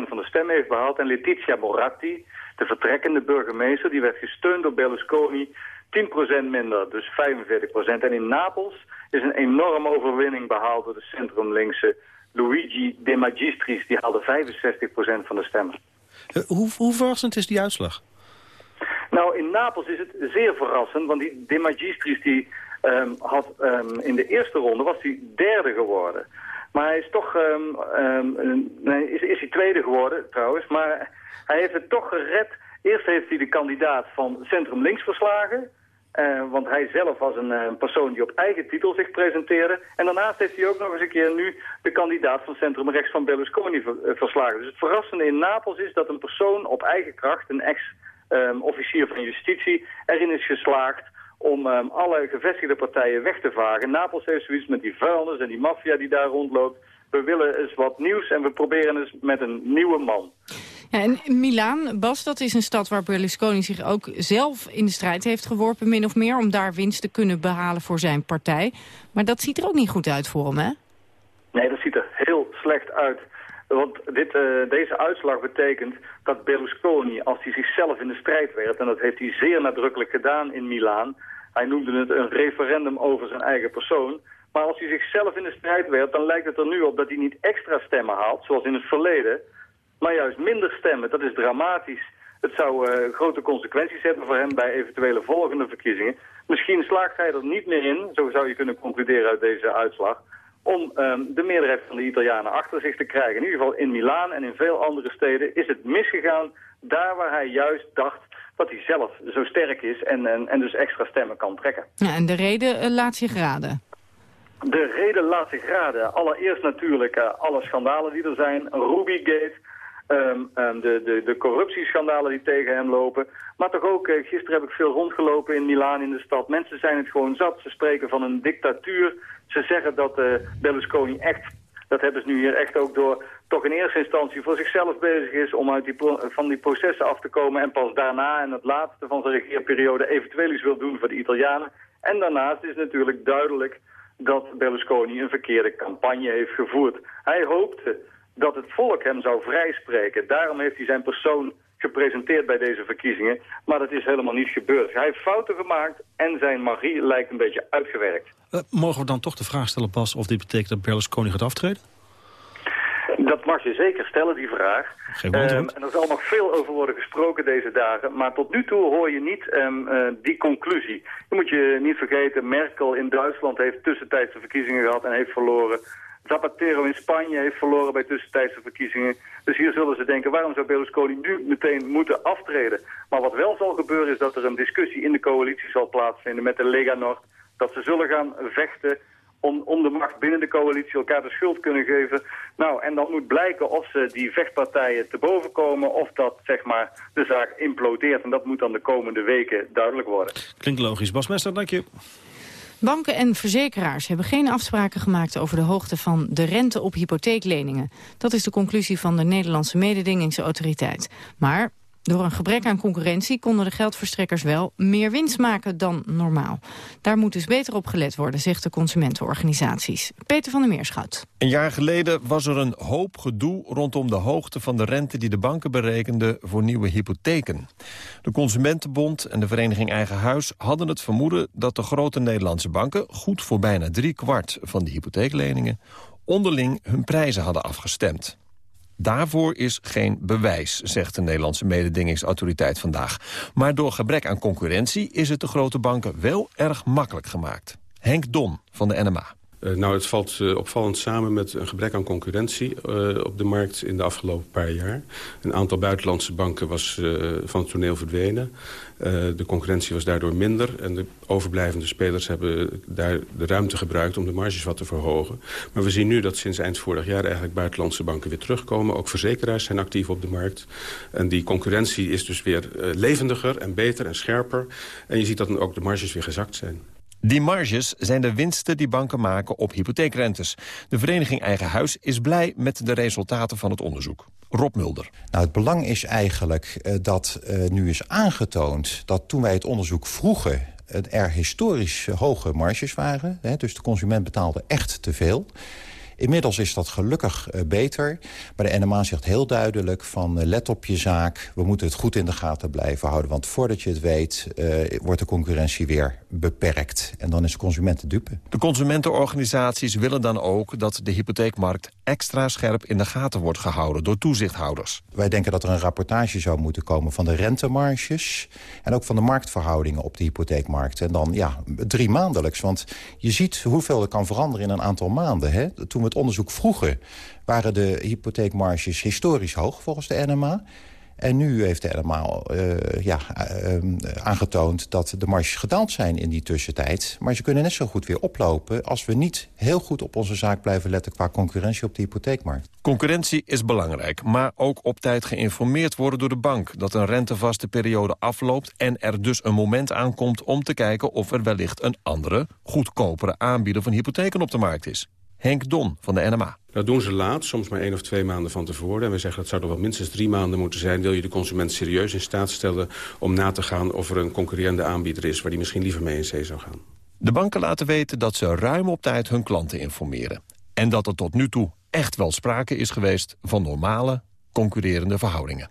Speaker 17: van de stemmen heeft behaald. En Letizia Moratti, de vertrekkende burgemeester, die werd gesteund door Berlusconi 10% minder, dus 45%. En in Napels is een enorme overwinning behaald door de centrumlinkse Luigi De Magistris. Die haalde 65% van de stemmen.
Speaker 10: Uh, hoe, hoe verrassend is die uitslag?
Speaker 17: Nou, in Napels is het zeer verrassend, want die De Magistris die, um, had um, in de eerste ronde was hij derde geworden. Maar hij is toch, um, nee, is, is hij tweede geworden trouwens, maar hij heeft het toch gered. Eerst heeft hij de kandidaat van Centrum Links verslagen. Uh, want hij zelf was een, uh, persoon die op eigen titel zich presenteerde. En daarnaast heeft hij ook nog eens een keer nu de kandidaat van Centrum Rechts van Berlusconi uh, verslagen. Dus het verrassende in Napels is dat een persoon op eigen kracht, een ex-officier van justitie, erin is geslaagd om um, alle gevestigde partijen weg te vagen. Napels heeft zoiets met die vuilnis en die maffia die daar rondloopt. We willen eens wat nieuws en we proberen eens met een nieuwe man.
Speaker 12: En Milaan, Bas, dat is een stad waar Berlusconi zich ook zelf in de strijd heeft geworpen, min of meer, om daar winst te kunnen behalen voor zijn partij. Maar dat ziet er ook niet goed uit voor hem, hè?
Speaker 17: Nee, dat ziet er heel slecht uit Want dit, uh, deze uitslag betekent dat Berlusconi, als hij zichzelf in de strijd werd... en dat heeft hij zeer nadrukkelijk gedaan in Milaan... hij noemde het een referendum over zijn eigen persoon... maar als hij zichzelf in de strijd werd, dan lijkt het er nu op dat hij niet extra stemmen haalt... zoals in het verleden, maar juist minder stemmen. Dat is dramatisch. Het zou uh, grote consequenties hebben voor hem bij eventuele volgende verkiezingen. Misschien slaagt hij er niet meer in, zo zou je kunnen concluderen uit deze uitslag om um, de meerderheid van de Italianen achter zich te krijgen. In ieder geval in Milaan en in veel andere steden is het misgegaan daar waar hij juist dacht dat hij zelf zo sterk is en, en, en dus extra stemmen kan trekken.
Speaker 12: Ja, en de reden uh, laat zich raden?
Speaker 17: De reden laat zich raden. Allereerst natuurlijk uh, alle schandalen die er zijn. Rubygate, Um, de, de, de corruptieschandalen die tegen hem lopen. Maar toch ook, uh, gisteren heb ik veel rondgelopen in Milaan in de stad. Mensen zijn het gewoon zat. Ze spreken van een dictatuur. Ze zeggen dat uh, Berlusconi echt, dat hebben ze nu hier echt ook door, toch in eerste instantie voor zichzelf bezig is om uit die van die processen af te komen. En pas daarna, in het laatste van zijn regeerperiode, eventueel iets wil doen voor de Italianen. En daarnaast is natuurlijk duidelijk dat Berlusconi een verkeerde campagne heeft gevoerd. Hij hoopte dat het volk hem zou vrijspreken. Daarom heeft hij zijn persoon gepresenteerd bij deze verkiezingen. Maar dat is helemaal niet gebeurd. Hij heeft fouten gemaakt en zijn magie lijkt een beetje uitgewerkt.
Speaker 10: Uh, mogen we dan toch de vraag stellen, Bas, of dit betekent dat Berlusconi gaat aftreden?
Speaker 17: Dat mag je zeker stellen, die vraag. Um, en er zal nog veel over worden gesproken deze dagen. Maar tot nu toe hoor je niet um, uh, die conclusie. Je moet je niet vergeten, Merkel in Duitsland heeft tussentijdse verkiezingen gehad en heeft verloren. Zapatero in Spanje heeft verloren bij tussentijdse verkiezingen. Dus hier zullen ze denken, waarom zou Berlusconi nu meteen moeten aftreden? Maar wat wel zal gebeuren is dat er een discussie in de coalitie zal plaatsvinden met de Lega Nord. Dat ze zullen gaan vechten om, om de macht binnen de coalitie elkaar de schuld kunnen geven. Nou, en dan moet blijken of ze die vechtpartijen te boven komen... of dat, zeg maar, de zaak implodeert. En dat moet dan de komende weken duidelijk worden.
Speaker 10: Klinkt logisch. Bas Mester, dank je.
Speaker 12: Banken en verzekeraars hebben geen afspraken gemaakt over de hoogte van de rente op hypotheekleningen. Dat is de conclusie van de Nederlandse mededingingsautoriteit. Maar door een gebrek aan concurrentie konden de geldverstrekkers wel meer winst maken dan normaal. Daar moet dus beter op gelet worden, zegt de consumentenorganisaties. Peter van der Meerschat.
Speaker 18: Een jaar geleden was er een hoop gedoe rondom de hoogte van de rente die de banken berekenden voor nieuwe hypotheken. De Consumentenbond en de Vereniging Eigen Huis hadden het vermoeden dat de grote Nederlandse banken goed voor bijna drie kwart van de hypotheekleningen onderling hun prijzen hadden afgestemd. Daarvoor is geen bewijs, zegt de Nederlandse mededingingsautoriteit vandaag. Maar door gebrek aan concurrentie is het de grote banken wel erg makkelijk gemaakt. Henk Don van de NMA.
Speaker 19: Uh, nou, het valt uh, opvallend samen met een gebrek aan concurrentie uh, op de markt in de afgelopen paar jaar. Een aantal buitenlandse banken was van het toneel verdwenen. de concurrentie was daardoor minder en de overblijvende spelers hebben daar de ruimte gebruikt om de marges wat te verhogen. Maar we zien nu dat sinds eind vorig jaar eigenlijk buitenlandse banken weer terugkomen. Ook verzekeraars zijn actief op de markt. En die concurrentie is dus weer levendiger en beter en scherper. En je ziet dat ook de marges weer gezakt zijn.
Speaker 18: Die marges zijn de winsten die banken maken op hypotheekrentes. De vereniging Eigen Huis is blij met de resultaten van het onderzoek. Rob Mulder.
Speaker 20: Nou, het belang is eigenlijk uh, dat uh, nu is aangetoond... dat toen wij het onderzoek vroegen er historisch hoge marges waren. Hè, dus de consument betaalde echt te veel. Inmiddels is dat gelukkig uh, beter. Maar de NMA zegt heel duidelijk van uh, let op je zaak. We moeten het goed in de gaten blijven houden. Want voordat je het weet uh, wordt de concurrentie weer beperkt. En dan is de consument de dupe.
Speaker 18: De consumentenorganisaties willen dan ook dat de hypotheekmarkt extra scherp in de gaten wordt gehouden door toezichthouders.
Speaker 20: Wij denken dat er een rapportage zou moeten komen van de rentemarges... en ook van de marktverhoudingen op de hypotheekmarkt. En dan ja, drie maandelijks. Want je ziet hoeveel er kan veranderen in een aantal maanden. Hè? Toen we onderzoek vroegen, waren de hypotheekmarges historisch hoog volgens de NMA. En nu heeft de NMA uh, ja, uh, aangetoond dat de marges gedaald zijn in die tussentijd. Maar ze kunnen net zo goed weer oplopen als we niet heel goed op onze zaak blijven letten qua concurrentie op de hypotheekmarkt.
Speaker 18: Concurrentie is belangrijk, maar ook op tijd geïnformeerd worden door de bank dat een rentevaste periode afloopt en er dus een moment aankomt om te kijken of er wellicht een andere, goedkopere aanbieder van hypotheken op de markt is. Henk Don van de NMA.
Speaker 19: Dat doen ze laat, soms maar één of twee maanden van tevoren. En we zeggen dat zou toch wel minstens drie maanden moeten zijn... wil je de consument serieus in staat stellen om na te gaan... of er een concurrerende aanbieder is waar die misschien liever mee in zee zou gaan.
Speaker 18: De banken laten weten dat ze ruim op tijd hun klanten informeren. En dat er tot nu toe echt wel sprake is geweest van normale, concurrerende verhoudingen.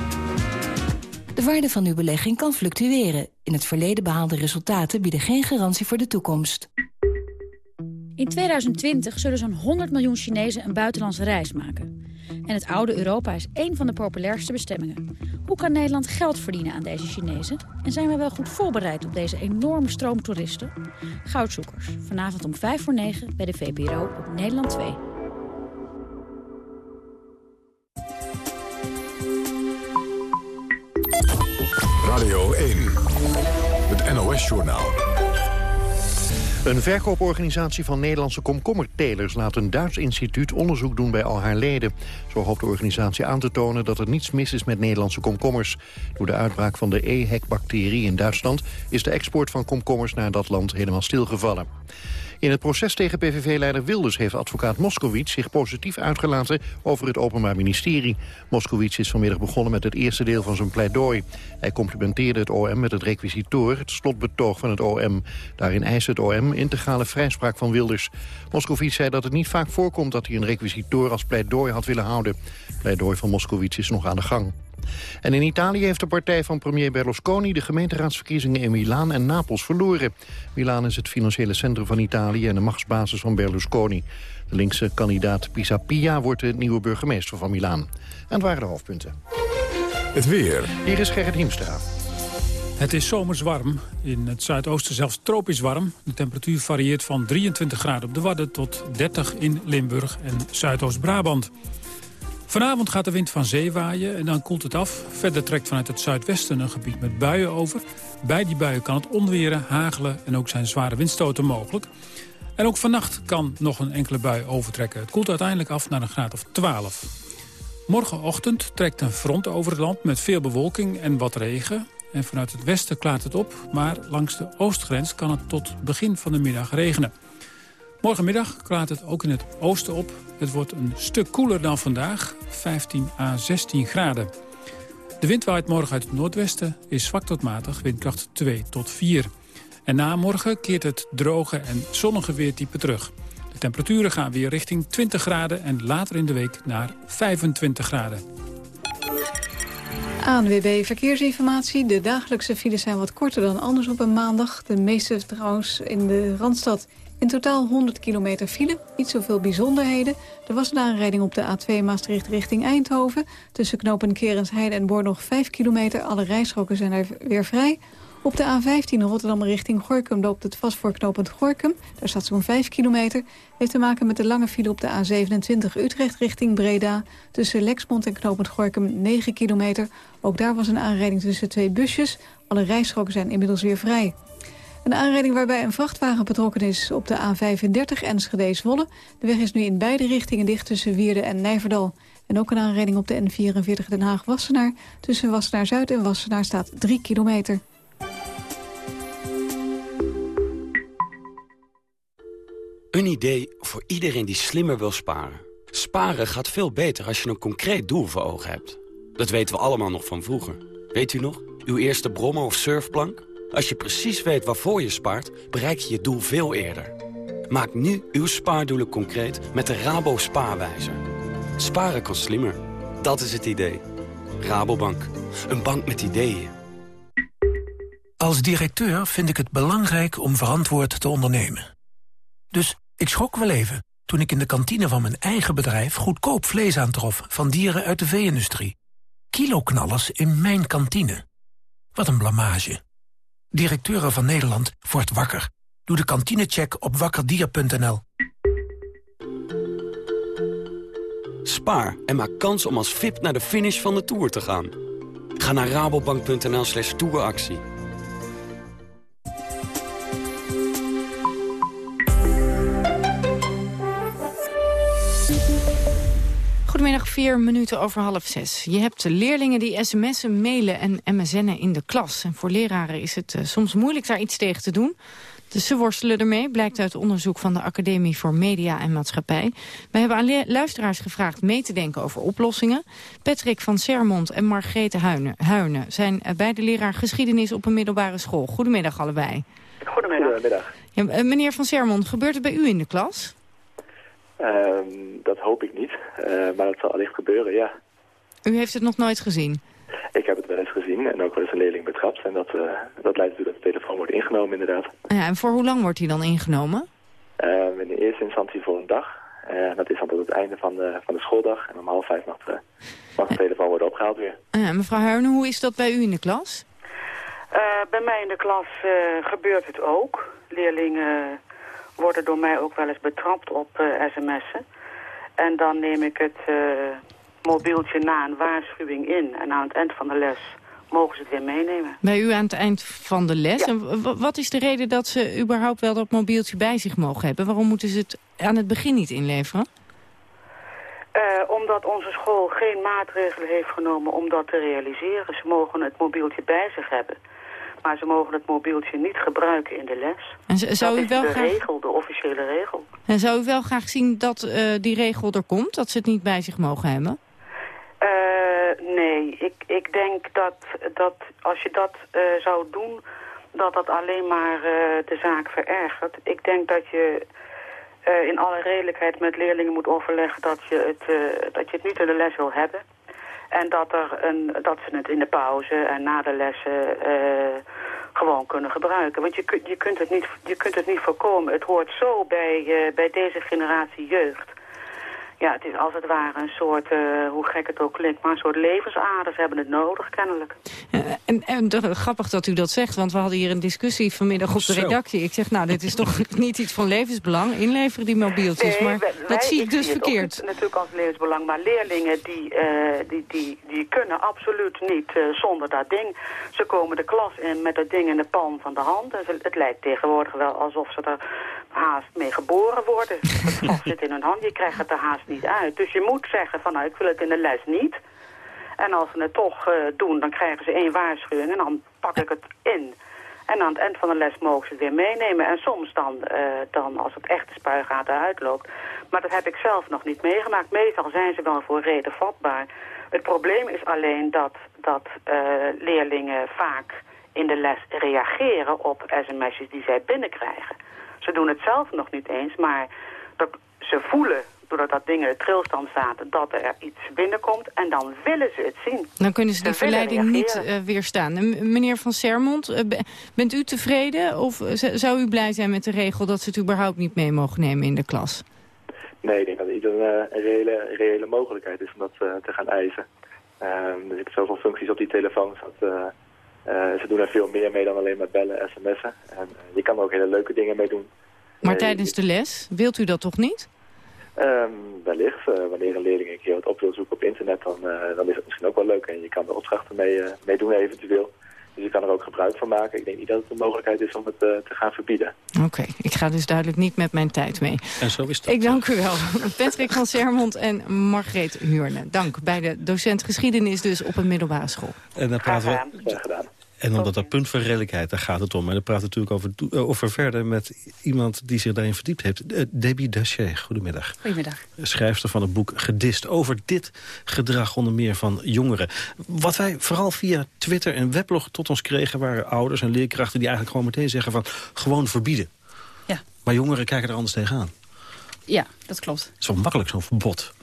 Speaker 21: De waarde van uw belegging kan fluctueren. In het verleden behaalde resultaten bieden geen garantie voor de toekomst.
Speaker 22: In 2020 zullen zo'n 100 miljoen Chinezen een buitenlandse reis maken. En het oude Europa is één van de populairste bestemmingen. Hoe kan Nederland geld verdienen aan deze Chinezen? En zijn we wel goed voorbereid op deze enorme stroom toeristen? Goudzoekers, vanavond om 5 voor 9 bij de VPRO op Nederland 2.
Speaker 1: Radio 1, het NOS-journaal.
Speaker 2: Een verkooporganisatie van Nederlandse komkommertelers laat een Duits instituut onderzoek doen bij al haar leden. Zo hoopt de organisatie aan te tonen dat er niets mis is met Nederlandse komkommers. Door de uitbraak van de EHEC-bacterie in Duitsland is de export van komkommers naar dat land helemaal stilgevallen. In het proces tegen PVV-leider Wilders heeft advocaat Moskowitz zich positief uitgelaten over het Openbaar Ministerie. Moskowitz is vanmiddag begonnen met het eerste deel van zijn pleidooi. Hij complimenteerde het OM met het requisitoor, het slotbetoog van het OM. Daarin eist het OM integrale vrijspraak van Wilders. Moskowitz zei dat het niet vaak voorkomt dat hij een requisitoor als pleidooi had willen houden. Pleidooi van Moskowitz is nog aan de gang. En in Italië heeft de partij van premier Berlusconi... de gemeenteraadsverkiezingen in Milaan en Napels verloren. Milaan is het financiële centrum van Italië en de machtsbasis van Berlusconi. De linkse kandidaat Pisapia wordt de nieuwe burgemeester van Milaan. En dat waren de hoofdpunten.
Speaker 1: Het weer.
Speaker 2: Hier is Gerrit Hiemstra.
Speaker 23: Het is zomers warm, in het zuidoosten zelfs tropisch warm. De temperatuur varieert van 23 graden op de Wadden tot 30 in Limburg en Zuidoost-Brabant. Vanavond gaat de wind van zee waaien en dan koelt het af. Verder trekt vanuit het zuidwesten een gebied met buien over. Bij die buien kan het onweren, hagelen en ook zijn zware windstoten mogelijk. En ook vannacht kan nog een enkele bui overtrekken. Het koelt uiteindelijk af naar een graad of 12. Morgenochtend trekt een front over het land met veel bewolking en wat regen. En vanuit het westen klaart het op, maar langs de oostgrens kan het tot begin van de middag regenen. Morgenmiddag klaart het ook in het oosten op. Het wordt een stuk koeler dan vandaag, 15 à 16 graden. De wind waait morgen uit het noordwesten, is zwak tot matig, windkracht 2 tot 4. En na morgen keert het droge en zonnige weertype terug. De temperaturen gaan weer richting 20 graden en later in de week naar 25 graden.
Speaker 3: ANWB Verkeersinformatie. De dagelijkse files zijn wat korter dan anders op een maandag. De meeste trouwens in de Randstad in totaal 100 kilometer file, niet zoveel bijzonderheden. Er was een aanrijding op de A2 Maastricht richting Eindhoven. Tussen knopen Kerensheide en Boor nog 5 kilometer. Alle rijstroken zijn er weer vrij. Op de A15 Rotterdam richting Gorkum loopt het vast voor knooppunt Gorkum. Daar staat zo'n 5 kilometer. Heeft te maken met de lange file op de A27 Utrecht richting Breda. Tussen Lexmond en knooppunt Gorkum 9 kilometer. Ook daar was een aanrijding tussen twee busjes. Alle rijstroken zijn inmiddels weer vrij. Een aanrijding waarbij een vrachtwagen betrokken is op de A35 Enschede-Zwolle. De weg is nu in beide richtingen dicht tussen Wierde en Nijverdal. En ook een aanrijding op de N44 Den Haag-Wassenaar. Tussen Wassenaar-Zuid en Wassenaar staat 3 kilometer.
Speaker 4: Een idee voor iedereen die slimmer wil sparen. Sparen gaat veel beter als je een concreet doel voor ogen hebt. Dat weten we allemaal nog van vroeger. Weet u nog? Uw eerste brommer of surfplank? Als je precies weet waarvoor je spaart, bereik je je doel veel eerder. Maak nu uw spaardoelen concreet met de Rabo Spaarwijzer. Sparen kan slimmer. Dat is het idee. Rabobank. Een bank met ideeën.
Speaker 24: Als directeur vind ik het belangrijk om verantwoord te ondernemen. Dus ik schrok wel even toen ik in de kantine van mijn eigen bedrijf... goedkoop vlees aantrof van dieren uit de vee-industrie. Kiloknallers in mijn kantine. Wat een blamage. Directeuren van Nederland wordt wakker. Doe de kantinecheck op wakkerdier.nl.
Speaker 4: Spaar en maak kans om als VIP naar de finish van de Tour te gaan. Ga naar rabobank.nl slash touractie.
Speaker 12: Goedemiddag, vier minuten over half zes. Je hebt leerlingen die sms'en, mailen en msn'en in de klas. En voor leraren is het uh, soms moeilijk daar iets tegen te doen. Dus ze worstelen ermee, blijkt uit onderzoek van de Academie voor Media en Maatschappij. We hebben aan luisteraars gevraagd mee te denken over oplossingen. Patrick van Sermond en Margrethe Huinen zijn beide leraar geschiedenis op een middelbare school. Goedemiddag allebei.
Speaker 25: Goedemiddag. Goedemiddag.
Speaker 12: Ja, meneer van Sermond, gebeurt het bij u in de klas?
Speaker 25: Ehm, dat hoop ik niet, uh, maar dat zal allicht gebeuren, ja.
Speaker 12: U heeft het nog nooit gezien?
Speaker 25: Ik heb het wel eens gezien en ook wel eens een leerling betrapt. En dat, uh, dat leidt ertoe dat de telefoon wordt ingenomen, inderdaad.
Speaker 12: Ja, en voor hoe lang wordt die dan ingenomen?
Speaker 25: Uh, in de eerste instantie voor een dag. En dat is dan tot het einde van de, van de schooldag. En om half vijf mag de, mag de telefoon worden opgehaald weer.
Speaker 12: Ja, mevrouw Huinen, hoe is dat bij u in de klas?
Speaker 26: bij mij in de klas gebeurt het ook. Leerlingen worden door mij ook wel eens betrapt op uh, sms'en. En dan neem ik het uh, mobieltje na een waarschuwing in. En aan het eind van de les mogen ze het weer meenemen.
Speaker 12: Bij u aan het eind van de les? En wat is de reden dat ze überhaupt wel dat mobieltje bij zich mogen hebben? Waarom moeten ze het aan het begin niet inleveren?
Speaker 26: Uh, omdat onze school geen maatregelen heeft genomen om dat te realiseren. Ze mogen het mobieltje bij zich hebben. Maar ze mogen het mobieltje niet gebruiken in de les.
Speaker 12: En zou
Speaker 26: dat
Speaker 12: u wel
Speaker 26: is de
Speaker 12: graag...
Speaker 26: regel, de officiële regel.
Speaker 12: En zou u wel graag zien dat uh, die regel er komt? Dat ze het niet bij zich mogen hebben?
Speaker 26: Uh, nee, ik, ik denk dat, dat als je dat uh, zou doen... dat dat alleen maar de zaak verergert. Ik denk dat je in alle redelijkheid met leerlingen moet overleggen... dat je het, dat je het niet in de les wil hebben... En dat, er een, dat ze het in de pauze en na de lessen uh, gewoon kunnen gebruiken. Want je, je, kunt het niet, je kunt het niet voorkomen. Het hoort zo bij, uh, bij deze generatie jeugd. Ja, het is als het ware een soort, uh, hoe gek het ook klinkt, maar een soort levensaders hebben het nodig, kennelijk.
Speaker 12: en, en grappig dat u dat zegt, want we hadden hier een discussie vanmiddag op de
Speaker 26: Zo.
Speaker 12: redactie. Ik zeg, nou, dit is toch niet iets van levensbelang, inleveren die mobieltjes,
Speaker 26: Nee,
Speaker 12: maar
Speaker 26: wij-
Speaker 12: dat zie ik
Speaker 26: ik
Speaker 12: dus
Speaker 26: zie het
Speaker 12: verkeerd.
Speaker 26: niet natuurlijk als levensbelang, maar leerlingen die, eh, die, die, die kunnen absoluut niet eh, zonder dat ding. Ze komen de klas in met dat ding in de palm van de hand. En ze- het lijkt tegenwoordig wel alsof ze er haast mee geboren worden. Het zit in hun hand, je krijgt het er haast niet uit. Dus je moet zeggen van nou, ik wil het in de les niet. En als ze het toch eh, doen, dan krijgen ze één waarschuwing en dan pak ik het in. En aan het eind van de les mogen ze het weer meenemen. En soms dan, eh, dan als het echt de spuigaten uitloopt. Maar dat heb ik zelf nog niet meegemaakt. Meestal zijn ze wel voor reden vatbaar. Het probleem is alleen dat, dat eh, leerlingen vaak in de les reageren op sms'jes die zij binnenkrijgen. Ze doen het zelf nog niet eens, maar dat, ze voelen, doordat dat ding in de trilstand staat, dat er iets binnenkomt. En dan willen ze het zien.
Speaker 12: Dan kunnen ze die verleiding niet eh, weerstaan. En meneer Van Sermond, eh, be- bent u tevreden? Of eh, zou u blij zijn met de regel dat ze het überhaupt niet mee mogen nemen in de klas?
Speaker 25: Nee, ik denk dat het een, reële, reële mogelijkheid is om dat te gaan eisen. Ehm, er zitten zoveel functies op die telefoons. Dat, eh, eh, ze doen er veel meer mee dan alleen maar bellen, sms'en. En eh, je kan er ook hele leuke dingen mee doen.
Speaker 12: Maar
Speaker 25: Eh,
Speaker 12: tijdens de les, wilt u dat toch niet?
Speaker 25: Ehm, wellicht, eh, wanneer een leerling een keer wat op wil zoeken op internet, dan, eh, dan is het misschien ook wel leuk. En je kan er opdrachten mee, eh, mee doen eventueel. Dus je kan er ook gebruik van maken. Ik denk niet dat het een mogelijkheid is om het eh, te gaan verbieden.
Speaker 12: Oké, ik ga dus duidelijk niet met mijn tijd mee.
Speaker 10: En zo is dat.
Speaker 12: Ik dank u wel. Patrick van Sermond en Margreet Huurne. Dank bij de docent geschiedenis dus op een middelbare school.
Speaker 10: En dan praten we...
Speaker 25: Gedaan.
Speaker 10: En omdat dat punt van redelijkheid, daar gaat het om. En dan we natuurlijk over, eh, over verder met iemand die zich daarin verdiept heeft. Eh, Debbie Daché, goedemiddag.
Speaker 27: Goedemiddag.
Speaker 10: Schrijfster van het boek Gedist over dit gedrag onder meer van jongeren. Wat wij vooral via Twitter en weblog tot ons kregen... waren ouders en leerkrachten die eigenlijk gewoon meteen zeggen van... gewoon verbieden.
Speaker 27: Ja.
Speaker 10: Maar jongeren kijken er anders tegenaan.
Speaker 27: Ja, dat klopt.
Speaker 10: Het is wel makkelijk, zo'n verbod.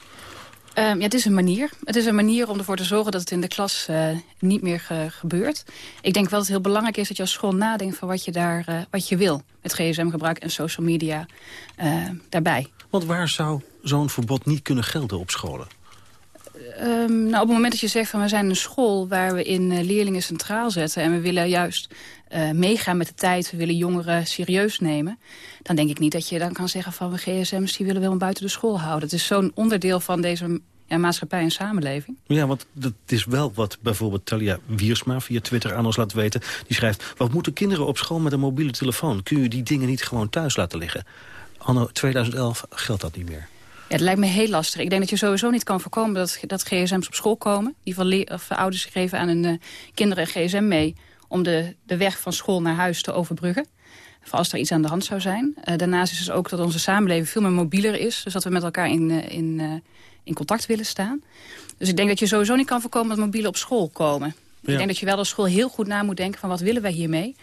Speaker 27: Ehm, ja, het is een manier. Het is een manier om ervoor te zorgen dat het in de klas eh, niet meer ge- gebeurt. Ik denk wel dat het heel belangrijk is dat je als school nadenkt van wat je, daar, eh, wat je wil. Met gsm-gebruik en social media eh, daarbij.
Speaker 10: Want waar zou zo'n verbod niet kunnen gelden op scholen?
Speaker 27: Ehm, nou, op het moment dat je zegt van we zijn een school waar we in eh, leerlingen centraal zetten... en we willen juist eh, meegaan met de tijd, we willen jongeren serieus nemen... dan denk ik niet dat je dan kan zeggen van we gsm's die willen we wel buiten de school houden. Het is zo'n onderdeel van deze maatschappij en samenleving.
Speaker 10: Ja, want dat is wel wat bijvoorbeeld Talia Wiersma via Twitter aan ons laat weten. Die schrijft, wat moeten kinderen op school met een mobiele telefoon? Kun je die dingen niet gewoon thuis laten liggen? Anno 2011 geldt dat niet meer.
Speaker 27: Ja, het lijkt me heel lastig. Ik denk dat je sowieso niet kan voorkomen dat, dat gsm's op school komen. Die van of ouders geven aan hun uh, kinderen een gsm mee... om de, de weg van school naar huis te overbruggen. Voor als er iets aan de hand zou zijn. Uh, daarnaast is het ook dat onze samenleving veel meer mobieler is. Dus dat we met elkaar in, uh, in, in contact willen staan. Dus ik denk dat je sowieso niet kan voorkomen dat mobielen op school komen. Ja. Ik denk dat je wel als school heel goed na moet denken van wat willen wij hiermee...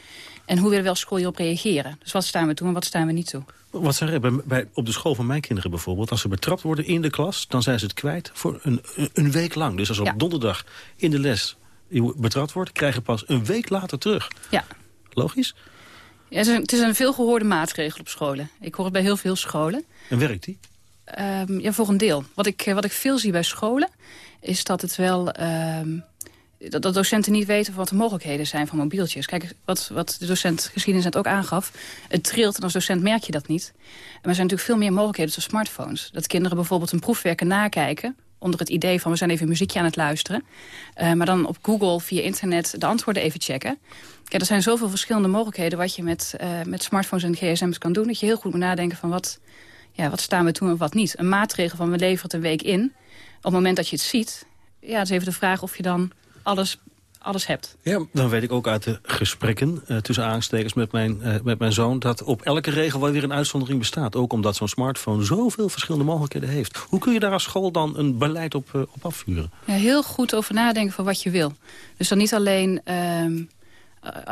Speaker 27: en hoe willen we als school hierop reageren. Dus wat staan we toe en wat staan we niet toe.
Speaker 10: Wat zijn bij, bij, op de school van mijn kinderen bijvoorbeeld... als ze betrapt worden in de klas, dan zijn ze het kwijt voor een, een week lang. Dus als op ja. donderdag in de les betrapt wordt... krijg je pas een week later terug.
Speaker 27: Ja.
Speaker 10: Logisch?
Speaker 27: Ja, het, is een, het is een veelgehoorde maatregel op scholen. Ik hoor het bij heel veel scholen.
Speaker 10: En werkt die?
Speaker 27: Um, ja, voor een deel. Wat ik, wat ik veel zie bij scholen... is dat het wel... Um, dat, dat docenten niet weten wat de mogelijkheden zijn van mobieltjes. Kijk, wat, wat de docent geschiedenis net ook aangaf. Het trilt en als docent merk je dat niet. Maar er zijn natuurlijk veel meer mogelijkheden op smartphones. Dat kinderen bijvoorbeeld een proefwerken nakijken onder het idee van we zijn even muziekje aan het luisteren. Uh, maar dan op Google via internet de antwoorden even checken. Kijk, er zijn zoveel verschillende mogelijkheden wat je met, uh, met smartphones en gsm's kan doen. Dat je heel goed moet nadenken van wat, ja, wat staan we toe en wat niet. Een maatregel van we leveren het een week in. Op het moment dat je het ziet, ja, is even de vraag of je dan alles, alles hebt.
Speaker 10: Ja, dan weet ik ook uit de gesprekken uh, tussen aanstekers met mijn, uh, met mijn zoon... dat op elke regel wel weer een uitzondering bestaat. Ook omdat zo'n smartphone zoveel verschillende mogelijkheden heeft. Hoe kun je daar als school dan een beleid op, uh, op afvuren?
Speaker 27: Ja, heel goed over nadenken van wat je wil. Dus dan niet alleen... Uh,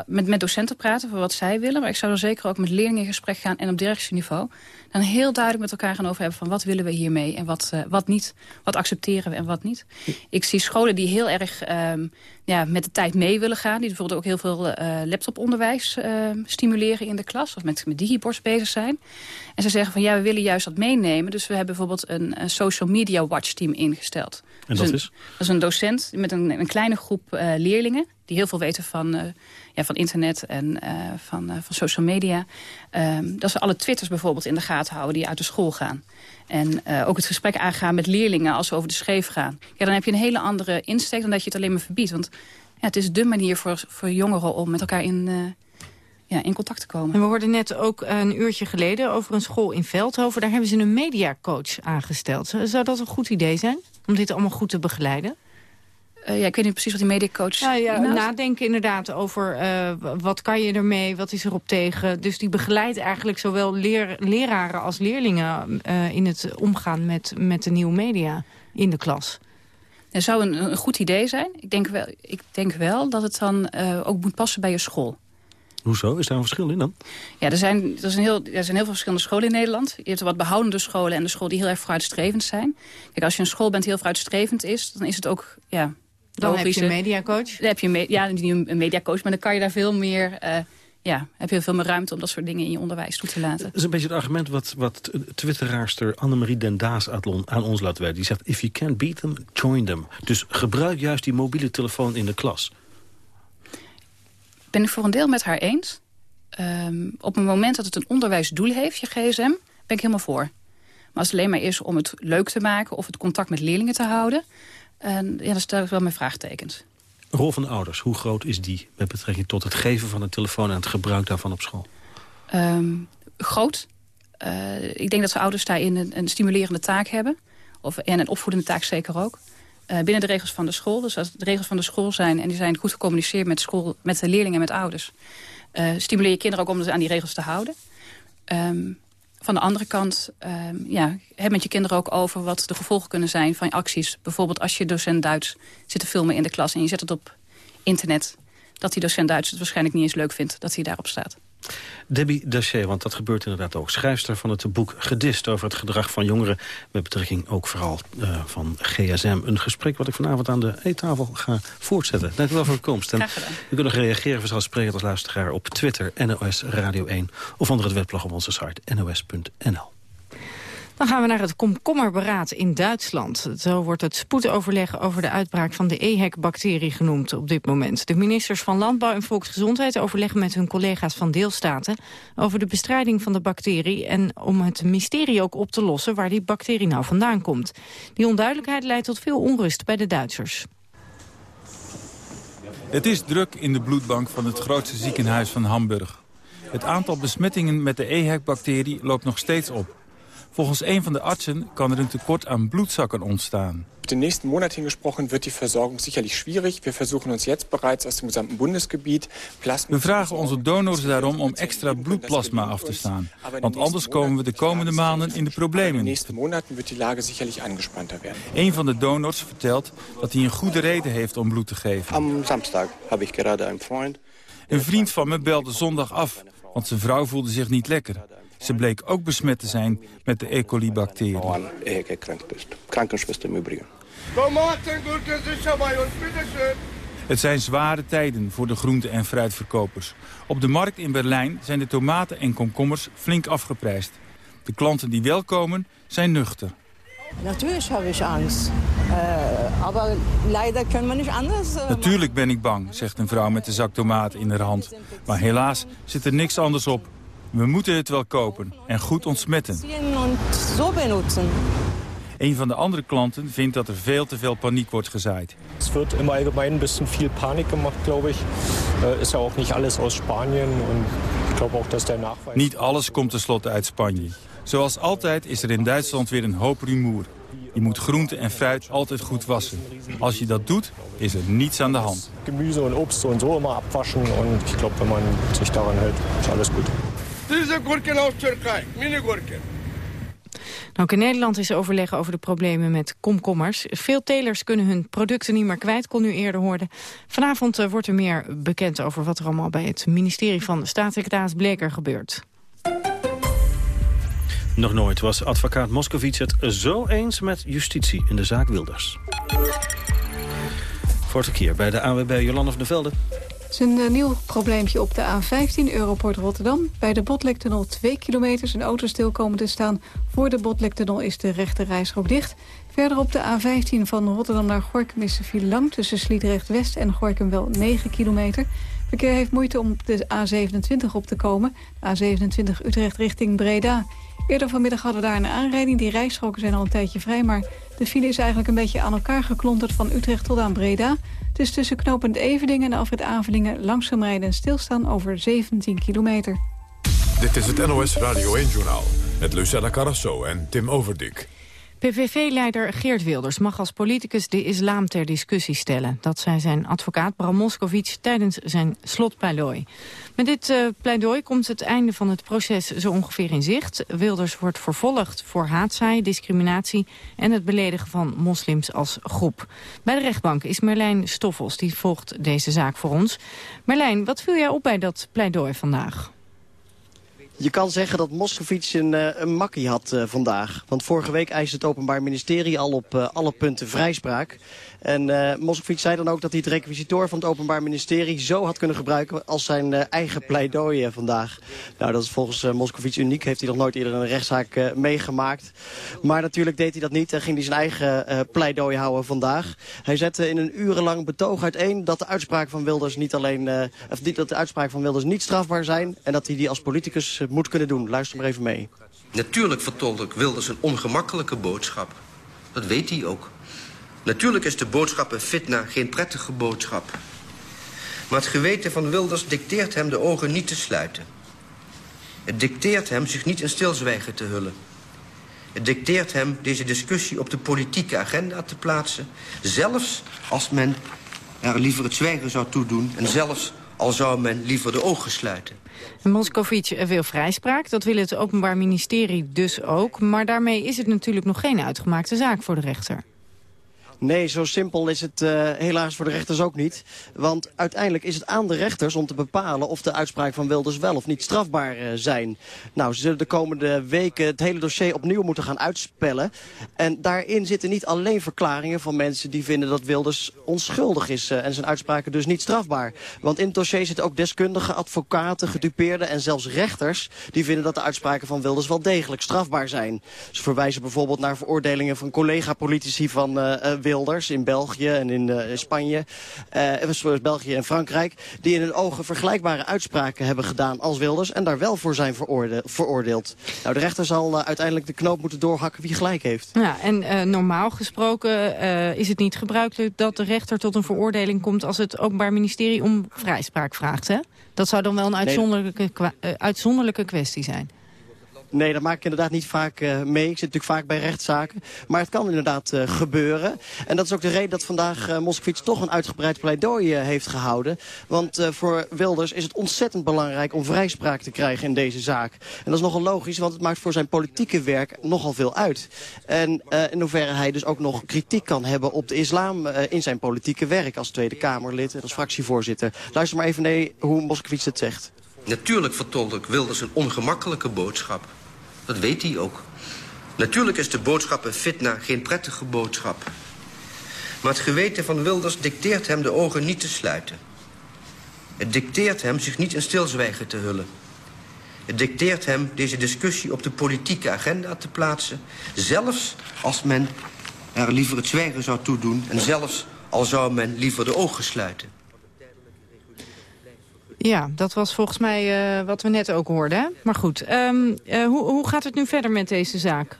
Speaker 27: met, met docenten praten voor wat zij willen. Maar ik zou dan zeker ook met leerlingen in gesprek gaan en op directieniveau. Dan heel duidelijk met elkaar gaan over hebben van wat willen we hiermee en wat, uh, wat niet. Wat accepteren we en wat niet. Ik zie scholen die heel erg um, ja, met de tijd mee willen gaan. Die bijvoorbeeld ook heel veel uh, laptoponderwijs uh, stimuleren in de klas. Of met, met digiborst bezig zijn. En ze zeggen van ja, we willen juist dat meenemen. Dus we hebben bijvoorbeeld een, een social media watch team ingesteld.
Speaker 10: En dat
Speaker 27: dus
Speaker 10: is?
Speaker 27: Een, dat is een docent met een, een kleine groep uh, leerlingen. Die heel veel weten van, ja, van internet en van, van social media. Um, dat ze alle twitters bijvoorbeeld in de gaten houden die uit de school gaan. En uh, ook het gesprek aangaan met leerlingen als ze over de scheef gaan. Ja, dan heb je een hele andere insteek dan dat je het alleen maar verbiedt. Want ja, het is dé manier voor, voor jongeren om met elkaar in, uh, ja, in contact te komen.
Speaker 12: En we hoorden net ook een uurtje geleden over een school in Veldhoven. Daar hebben ze een mediacoach aangesteld. Zou dat een goed idee zijn om dit allemaal goed te begeleiden?
Speaker 27: Uh, ja, ik weet niet precies wat die mediacoach
Speaker 12: ja, ja, Nadenken inderdaad over uh, wat kan je ermee, wat is erop tegen. Dus die begeleidt eigenlijk zowel leer, leraren als leerlingen... Uh, in het omgaan met, met de nieuwe media in de klas.
Speaker 27: Dat zou een, een goed idee zijn. Ik denk wel, ik denk wel dat het dan ook moet passen bij je school.
Speaker 10: Hoezo? Is daar een verschil in dan?
Speaker 27: Ja, er zijn, er, zijn heel, er zijn heel veel verschillende scholen in Nederland. Je hebt wat behoudende scholen en de scholen die heel erg vooruitstrevend zijn. Kijk, als je een school bent die heel vooruitstrevend is... dan is het ook ja,
Speaker 12: dan Logische. heb je een mediacoach?
Speaker 27: Dan heb je een, ja, een mediacoach, maar dan kan je daar veel meer... Uh, ja, heb je veel meer ruimte om dat soort dingen in je onderwijs toe te laten.
Speaker 10: Dat is een beetje het argument wat, wat twitteraarster Annemarie Den Daas aan ons laat weten. Die zegt, if you can't beat them, join them. Dus gebruik juist die mobiele telefoon in de klas.
Speaker 27: Ben ik voor een deel met haar eens. Um, op het moment dat het een onderwijsdoel heeft, je gsm, ben ik helemaal voor. Maar als het alleen maar is om het leuk te maken... of het contact met leerlingen te houden... En ja, dan stel ik wel mijn vraagtekens.
Speaker 10: Rol van de ouders, hoe groot is die met betrekking tot het geven van een telefoon en het gebruik daarvan op school?
Speaker 27: Um, groot. Uh, ik denk dat ze ouders daarin een, een stimulerende taak hebben. Of, en een opvoedende taak zeker ook. Uh, binnen de regels van de school. Dus als de regels van de school zijn en die zijn goed gecommuniceerd met, school, met de leerlingen en met ouders. Uh, stimuleer je kinderen ook om ze aan die regels te houden. Um, van de andere kant, uh, ja, heb met je kinderen ook over wat de gevolgen kunnen zijn van acties. Bijvoorbeeld als je docent Duits zit te filmen in de klas en je zet het op internet. Dat die docent Duits het waarschijnlijk niet eens leuk vindt dat hij daarop staat.
Speaker 10: Debbie Daché, want dat gebeurt inderdaad ook. Schrijfster van het boek Gedist over het gedrag van jongeren... met betrekking ook vooral uh, van GSM. Een gesprek wat ik vanavond aan de eettafel ga voortzetten. Dank u wel voor uw komst. En u kunt nog reageren vanzelfsprekend als luisteraar op Twitter, NOS Radio 1... of onder het weblog op onze site nos.nl.
Speaker 12: Dan gaan we naar het komkommerberaad in Duitsland. Zo wordt het spoedoverleg over de uitbraak van de EHEC-bacterie genoemd op dit moment. De ministers van Landbouw en Volksgezondheid overleggen met hun collega's van deelstaten over de bestrijding van de bacterie en om het mysterie ook op te lossen waar die bacterie nou vandaan komt. Die onduidelijkheid leidt tot veel onrust bij de Duitsers.
Speaker 28: Het is druk in de bloedbank van het grootste ziekenhuis van Hamburg. Het aantal besmettingen met de EHEC-bacterie loopt nog steeds op. Volgens een van de artsen kan er een tekort aan bloedzakken ontstaan.
Speaker 29: Op de nächsten Monat gesprochen wird die Versorgung sicherlich schwierig. Wir versuchen uns jetzt bereits aus dem gesamten Bundesgebied
Speaker 28: Plasma We vragen onze donors daarom om extra bloedplasma af te staan. Want anders komen we de komende maanden in de problemen.
Speaker 29: In de nächsten Monaten wird die Lage sicherlich angespannter werden.
Speaker 28: Een van de donors vertelt dat hij een goede reden heeft om bloed te geven.
Speaker 30: Am Samstag habe ich gerade einen Freund.
Speaker 28: Een vriend van me belde zondag af, want zijn vrouw voelde zich niet lekker. Ze bleek ook besmet te zijn met de E. coli-bacterie. Het zijn zware tijden voor de groente- en fruitverkopers. Op de markt in Berlijn zijn de tomaten en komkommers flink afgeprijsd. De klanten die wel komen, zijn nuchter.
Speaker 31: Natuurlijk heb ik angst. Uh, maar leider kunnen we niet anders. Uh,
Speaker 28: Natuurlijk ben ik bang, zegt een vrouw met de zak tomaten in haar hand. Maar helaas zit er niks anders op. We moeten het wel kopen en goed ontsmetten.
Speaker 31: Zo benutzen.
Speaker 28: Een van de andere klanten vindt dat er veel te veel paniek wordt gezaaid.
Speaker 32: Es wird im Allgemeinen ein bisschen viel Panik gemacht, glaube ich. Äh, ist ja auch nicht alles ich glaube auch, dass der Nachweis...
Speaker 28: Niet alles komt tenslotte uit Spanje. Zoals altijd is er in Duitsland weer een hoop rumoer. Je moet groente en fruit altijd goed wassen. Als je dat doet, is er niets aan de hand.
Speaker 32: Gemüse und Obst und so immer abwaschen und ich glaube, wenn man sich daran hält, ist alles gut.
Speaker 33: Diese Gurken aus Türkei, Mini-Gurken.
Speaker 12: Nou, ook in Nederland is overleg over de problemen met komkommers. Veel telers kunnen hun producten niet meer kwijt, kon u eerder horen. Vanavond uh, wordt er meer bekend over wat er allemaal bij het ministerie van Staatssecretaris Bleker gebeurt.
Speaker 10: Nog nooit was advocaat Moscovici het zo eens met justitie in de zaak Wilders. Voor het verkeer bij de AWB Jolanda van der Velde.
Speaker 3: Is een uh, nieuw probleempje op de A15 Europort Rotterdam. Bij de Botlektunnel 2 kilometer zijn auto stil komen te staan. Voor de Botlektunnel is de rechte reisrook dicht. Verder op de A15 van Rotterdam naar Gorkum is de file lang... tussen Sliedrecht-West en Gorkum wel 9 kilometer. Verkeer heeft moeite om op de A27 op te komen. De A27 Utrecht richting Breda. Eerder vanmiddag hadden we daar een aanrijding. Die rijstroken zijn al een tijdje vrij, maar de file is eigenlijk een beetje aan elkaar geklonterd van Utrecht tot aan Breda. Het is tussen knooppunt Evedingen en Alfred Avelingen langzaam rijden en stilstaan over 17 kilometer.
Speaker 1: Dit is het NOS Radio 1-journaal met Lucella Carrasso en Tim Overdik.
Speaker 12: PVV-leider Geert Wilders mag als politicus de islam ter discussie stellen. Dat zei zijn advocaat Bram Moskowitz tijdens zijn slotpleidooi. Met dit uh, pleidooi komt het einde van het proces zo ongeveer in zicht. Wilders wordt vervolgd voor haatzaai, discriminatie en het beledigen van moslims als groep. Bij de rechtbank is Merlijn Stoffels, die volgt deze zaak voor ons. Merlijn, wat viel jij op bij dat pleidooi vandaag?
Speaker 34: Je kan zeggen dat Moscovici een, uh, een makkie had uh, vandaag. Want vorige week eiste het Openbaar Ministerie al op uh, alle punten vrijspraak. En uh, Moscovici zei dan ook dat hij het requisitoor van het Openbaar Ministerie zo had kunnen gebruiken als zijn eigen pleidooi vandaag. Nou, dat is volgens Moscovici uniek. Heeft hij nog nooit eerder een rechtszaak meegemaakt. Maar natuurlijk deed hij dat niet en ging hij zijn eigen pleidooi houden vandaag. Hij zette in een urenlang betoog uiteen dat de uitspraak van Wilders niet alleen, of dat de uitspraak van Wilders niet strafbaar zijn en dat hij die als politicus moet kunnen doen. Luister maar even mee.
Speaker 35: Natuurlijk vertolkt Wilders een ongemakkelijke boodschap. Dat weet hij ook. Natuurlijk is de boodschap een fitna geen prettige boodschap. Maar het geweten van Wilders dicteert hem de ogen niet te sluiten. Het dicteert hem zich niet in stilzwijgen te hullen. Het dicteert hem deze discussie op de politieke agenda te plaatsen. Zelfs als men er liever het zwijgen zou toedoen... en zelfs al zou men liever de ogen sluiten.
Speaker 12: Moscovici wil vrijspraak, dat wil het Openbaar Ministerie dus ook. Maar daarmee is het natuurlijk nog geen uitgemaakte zaak voor de rechter.
Speaker 34: Nee, zo simpel is het uh, helaas voor de rechters ook niet. Want uiteindelijk is het aan de rechters om te bepalen of de uitspraak van Wilders wel of niet strafbaar uh, zijn. Nou, ze zullen de komende weken het hele dossier opnieuw moeten gaan uitspellen. En daarin zitten niet alleen verklaringen van mensen die vinden dat Wilders onschuldig is uh, en zijn uitspraken dus niet strafbaar. Want in het dossier zitten ook deskundigen, advocaten, gedupeerden en zelfs rechters die vinden dat de uitspraken van Wilders wel degelijk strafbaar zijn. Ze verwijzen bijvoorbeeld naar veroordelingen van collega-politici van Wilders Wilders in België en in uh, Spanje, uh, België en Frankrijk, die in hun ogen vergelijkbare uitspraken hebben gedaan als Wilders en daar wel voor zijn veroorde veroordeeld. Nou, de rechter zal uh, uiteindelijk de knoop moeten doorhakken wie gelijk heeft.
Speaker 12: Ja, en normaal gesproken is het niet gebruikelijk dat de rechter tot een veroordeling komt als het Openbaar Ministerie om vrijspraak vraagt, hè? Dat zou dan wel een uitzonderlijke, uitzonderlijke kwestie zijn.
Speaker 34: Nee, dat maak ik inderdaad niet vaak uh, mee. Ik zit natuurlijk vaak bij rechtszaken. Maar het kan inderdaad uh, gebeuren. En dat is ook de reden dat vandaag uh, Moskowitz toch een uitgebreid pleidooi heeft gehouden. Want voor Wilders is het ontzettend belangrijk om vrijspraak te krijgen in deze zaak. En dat is nogal logisch, want het maakt voor zijn politieke werk nogal veel uit. En in hoeverre hij dus ook nog kritiek kan hebben op de islam in zijn politieke werk als Tweede Kamerlid en als fractievoorzitter. Luister maar even naar hoe Moskowitz het zegt.
Speaker 35: Natuurlijk vertolkt Wilders een ongemakkelijke boodschap. Dat weet hij ook. Natuurlijk is de boodschap een fitna geen prettige boodschap. Maar het geweten van Wilders dicteert hem de ogen niet te sluiten. Het dicteert hem zich niet in stilzwijgen te hullen. Het dicteert hem deze discussie op de politieke agenda te plaatsen. Zelfs als men er liever het zwijgen zou toedoen... en zelfs al zou men liever de ogen sluiten.
Speaker 12: Ja, dat was volgens mij uh, wat we net ook hoorden. Hè? Maar goed, um, uh, hoe, hoe gaat het nu verder met deze zaak?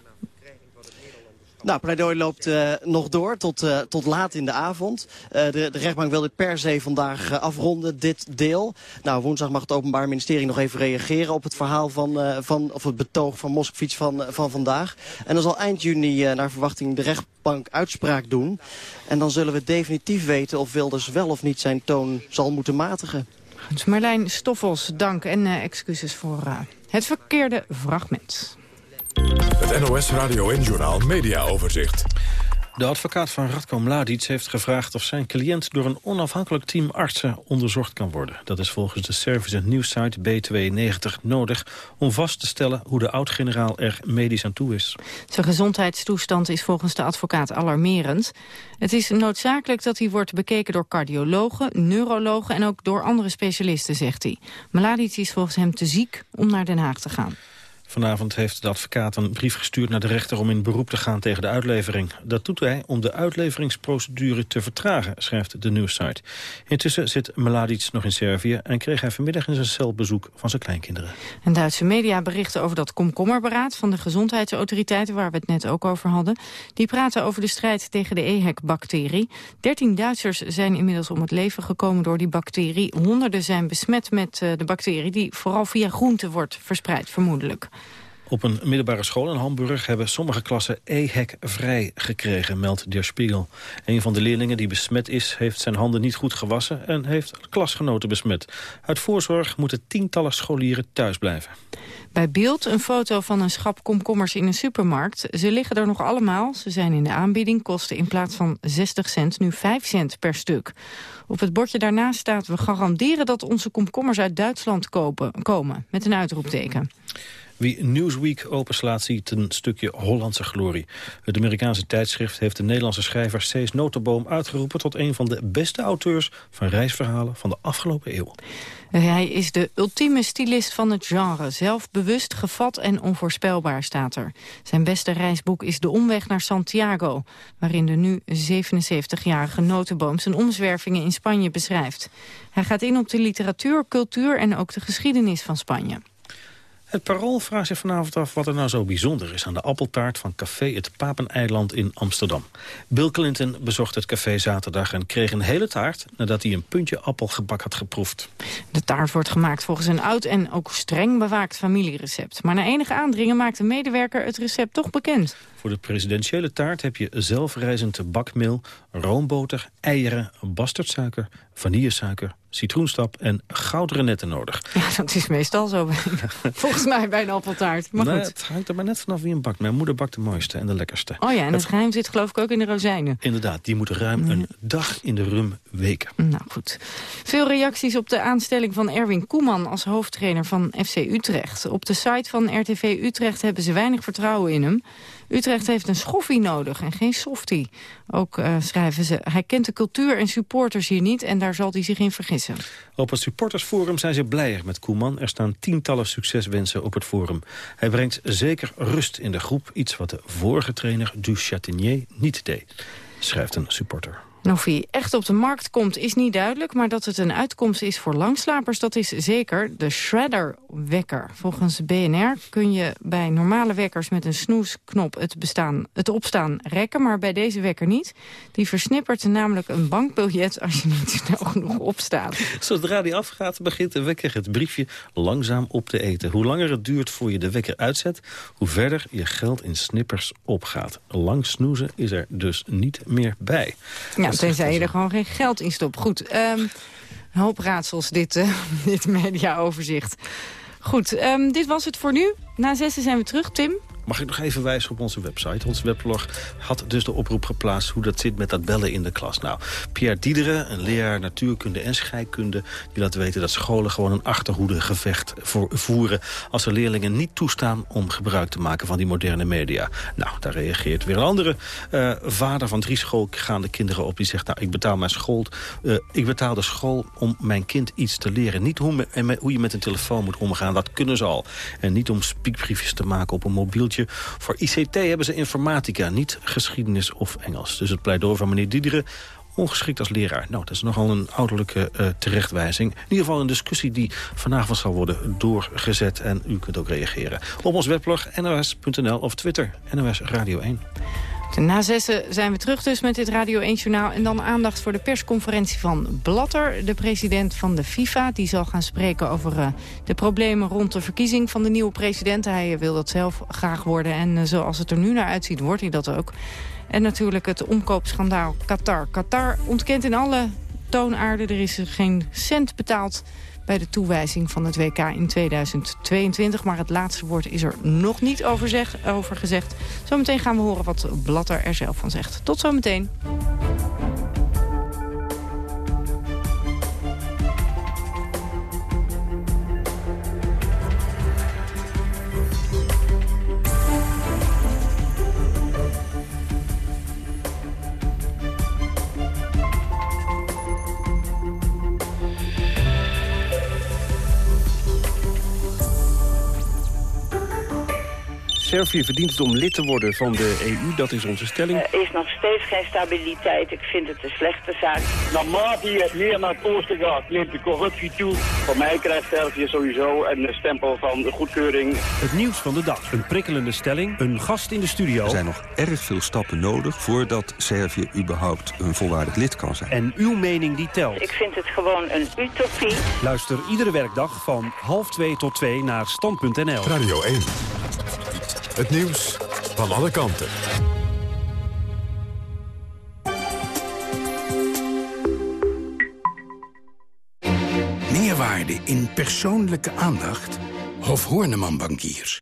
Speaker 34: Nou, pleidooi loopt uh, nog door tot, tot laat in de avond. De, de rechtbank wil dit per se vandaag afronden, dit deel. Nou, woensdag mag het Openbaar Ministerie nog even reageren op het verhaal van, van of het betoog van Moskvits van, van vandaag. En dan zal eind juni naar verwachting de rechtbank uitspraak doen. En dan zullen we definitief weten of Wilders wel of niet zijn toon zal moeten matigen.
Speaker 12: Marlijn Stoffels, dank en uh, excuses voor uh, het verkeerde fragment.
Speaker 1: Het NOS Radio en Journaal Media Overzicht.
Speaker 10: De advocaat van Radko Mladic heeft gevraagd of zijn cliënt door een onafhankelijk team artsen onderzocht kan worden. Dat is volgens de service en nieuwssite B92 nodig om vast te stellen hoe de oud-generaal er medisch aan toe is.
Speaker 12: Zijn gezondheidstoestand is volgens de advocaat alarmerend. Het is noodzakelijk dat hij wordt bekeken door cardiologen, neurologen en ook door andere specialisten, zegt hij. Mladic is volgens hem te ziek om naar Den Haag te gaan.
Speaker 10: Vanavond heeft de advocaat een brief gestuurd naar de rechter om in beroep te gaan tegen de uitlevering. Dat doet hij om de uitleveringsprocedure te vertragen, schrijft de nieuwssite. Intussen zit Mladic nog in Servië en kreeg hij vanmiddag in zijn cel bezoek van zijn kleinkinderen.
Speaker 12: En Duitse media berichten over dat komkommerberaad van de gezondheidsautoriteiten, waar we het net ook over hadden. Die praten over de strijd tegen de EHEC-bacterie. 13 Duitsers zijn inmiddels om het leven gekomen door die bacterie. Honderden zijn besmet met eh, de bacterie die vooral via groenten wordt verspreid, vermoedelijk.
Speaker 10: Op een middelbare school in Hamburg hebben sommige klassen EHEC vrij gekregen, meldt Der Spiegel. Een van de leerlingen die besmet is, heeft zijn handen niet goed gewassen en heeft klasgenoten besmet. Uit voorzorg moeten tientallen scholieren thuis blijven.
Speaker 12: Bij beeld een foto van een schap komkommers in een supermarkt. Ze liggen er nog allemaal, ze zijn in de aanbieding, kosten in plaats van 60 cent nu 5 cent per stuk. Op het bordje daarnaast staat, we garanderen dat onze komkommers uit Duitsland kopen, komen, met een uitroepteken.
Speaker 10: Wie Newsweek openslaat ziet een stukje Hollandse glorie. Het Amerikaanse tijdschrift heeft de Nederlandse schrijver Cees Notenboom uitgeroepen... tot een van de beste auteurs van reisverhalen van de afgelopen eeuw.
Speaker 12: Hij is de ultieme stylist van het genre. Zelfbewust, gevat en onvoorspelbaar staat er. Zijn beste reisboek is De Omweg naar Santiago... waarin de nu 77-jarige Notenboom zijn omzwervingen in Spanje beschrijft. Hij gaat in op de literatuur, cultuur en ook de geschiedenis van Spanje.
Speaker 10: Het Parool vraagt zich vanavond af wat er nou zo bijzonder is... aan de appeltaart van café Het Papeneiland in Amsterdam. Bill Clinton bezocht het café zaterdag en kreeg een hele taart... nadat hij een puntje appelgebak had geproefd.
Speaker 12: De taart wordt gemaakt volgens een oud en ook streng bewaakt familierecept. Maar na enige aandringen maakt de medewerker het recept toch bekend.
Speaker 10: Voor de presidentiële taart heb je zelfrijzend bakmeel, roomboter, eieren, bastardsuiker, vanillesuiker, citroenstap en goudrenetten nodig.
Speaker 12: Ja, dat is meestal zo. Volgens mij bij een appeltaart. Maar
Speaker 10: nee,
Speaker 12: goed.
Speaker 10: Het hangt er maar net vanaf wie een bakt. Mijn moeder bakt de mooiste en de lekkerste.
Speaker 12: Oh ja, en het, geheim zit geloof ik ook in de rozijnen.
Speaker 10: Inderdaad, die moeten ruim een dag in de rum weken.
Speaker 12: Nou goed. Veel reacties op de aanstelling van Erwin Koeman als hoofdtrainer van FC Utrecht. Op de site van RTV Utrecht hebben ze weinig vertrouwen in hem. Utrecht heeft een schoffie nodig en geen softie. Ook uh, schrijven ze, hij kent de cultuur en supporters hier niet... en daar zal hij zich in vergissen.
Speaker 10: Op het supportersforum zijn ze blijer met Koeman. Er staan tientallen succeswensen op het forum. Hij brengt zeker rust in de groep. Iets wat de vorige trainer Du Chatinier niet deed, schrijft een supporter.
Speaker 12: En of hij echt op de markt komt is niet duidelijk... maar dat het een uitkomst is voor langslapers, dat is zeker. De Shredder-wekker. Volgens BNR kun je bij normale wekkers met een snoesknop het, bestaan, het opstaan rekken... maar bij deze wekker niet. Die versnippert namelijk een bankbiljet als je niet snel genoeg opstaat.
Speaker 10: Zodra die afgaat, begint de wekker het briefje langzaam op te eten. Hoe langer het duurt voor je de wekker uitzet... hoe verder je geld in snippers opgaat. Lang snoezen is er dus niet meer bij.
Speaker 12: Ja, tenzij je er gewoon geen geld in stopt. Goed, um, een hoop raadsels, dit, uh, dit mediaoverzicht. Goed, um, dit was het voor nu. Na zessen zijn we terug. Tim?
Speaker 10: Mag ik nog even wijzen op onze website? Ons weblog had dus de oproep geplaatst hoe dat zit met dat bellen in de klas. Nou, Pierre Diederen, een leraar natuurkunde en scheikunde... die laat weten dat scholen gewoon een achterhoede gevecht voeren... als er leerlingen niet toestaan om gebruik te maken van die moderne media. Nou, daar reageert weer een andere uh, vader van drie schoolgaande kinderen op. Die zegt, nou, ik betaal mijn school... Uh, ik betaal de school om mijn kind iets te leren. Niet hoe, hoe je met een telefoon moet omgaan, dat kunnen ze al. En niet om spiekbriefjes te maken op een mobieltje voor ICT hebben ze informatica, niet geschiedenis of Engels. Dus het pleidooi van meneer Diederen ongeschikt als leraar. Nou, dat is nogal een ouderlijke uh, terechtwijzing. In ieder geval een discussie die vanavond zal worden doorgezet. En u kunt ook reageren op ons weblog nos.nl of Twitter, NOS Radio 1.
Speaker 12: Na zessen zijn we terug dus met dit Radio 1-journaal. En dan aandacht voor de persconferentie van Blatter, de president van de FIFA. Die zal gaan spreken over uh, de problemen rond de verkiezing van de nieuwe president. Hij wil dat zelf graag worden. En uh, zoals het er nu naar uitziet, wordt hij dat ook. En natuurlijk het omkoopschandaal Qatar. Qatar ontkent in alle toonaarden. Er is geen cent betaald bij de toewijzing van het WK in 2022. Maar het laatste woord is er nog niet over, over gezegd. Zometeen gaan we horen wat Blatter er zelf van zegt. Tot zometeen.
Speaker 36: Servië verdient het om lid te worden van de EU, dat is onze stelling.
Speaker 37: Er is nog steeds geen stabiliteit. Ik vind het een slechte zaak.
Speaker 38: Naarmate je meer naar het oosten gaat, neemt de corruptie toe. Voor mij krijgt Servië sowieso een stempel van de goedkeuring.
Speaker 36: Het nieuws van de dag. Een prikkelende stelling, een gast in de studio.
Speaker 39: Er zijn nog erg veel stappen nodig voordat Servië überhaupt een volwaardig lid kan zijn.
Speaker 36: En uw mening die telt.
Speaker 37: Ik vind het gewoon een utopie.
Speaker 36: Luister iedere werkdag van half twee tot twee naar stand.nl.
Speaker 1: Radio 1. Het nieuws van alle kanten.
Speaker 40: Meerwaarde in persoonlijke aandacht? Hof Horneman Bankiers.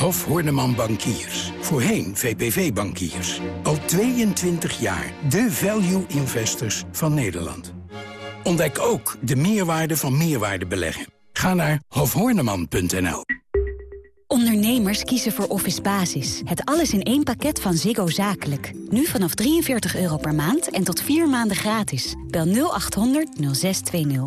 Speaker 40: Hof Horneman Bankiers. Voorheen VPV Bankiers. Al 22 jaar de value investors van Nederland. Ontdek ook de meerwaarde van meerwaarde beleggen. Ga naar hofhorneman.nl.
Speaker 41: Ondernemers kiezen voor Office Basis. Het alles in één pakket van Ziggo Zakelijk. Nu vanaf 43 euro per maand en tot 4 maanden gratis. Bel 0800 0620.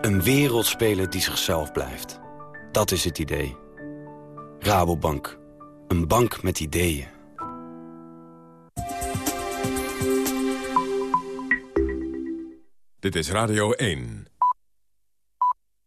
Speaker 4: Een wereldspeler die zichzelf blijft. Dat is het idee. Rabobank. Een bank met ideeën.
Speaker 1: Dit is Radio 1.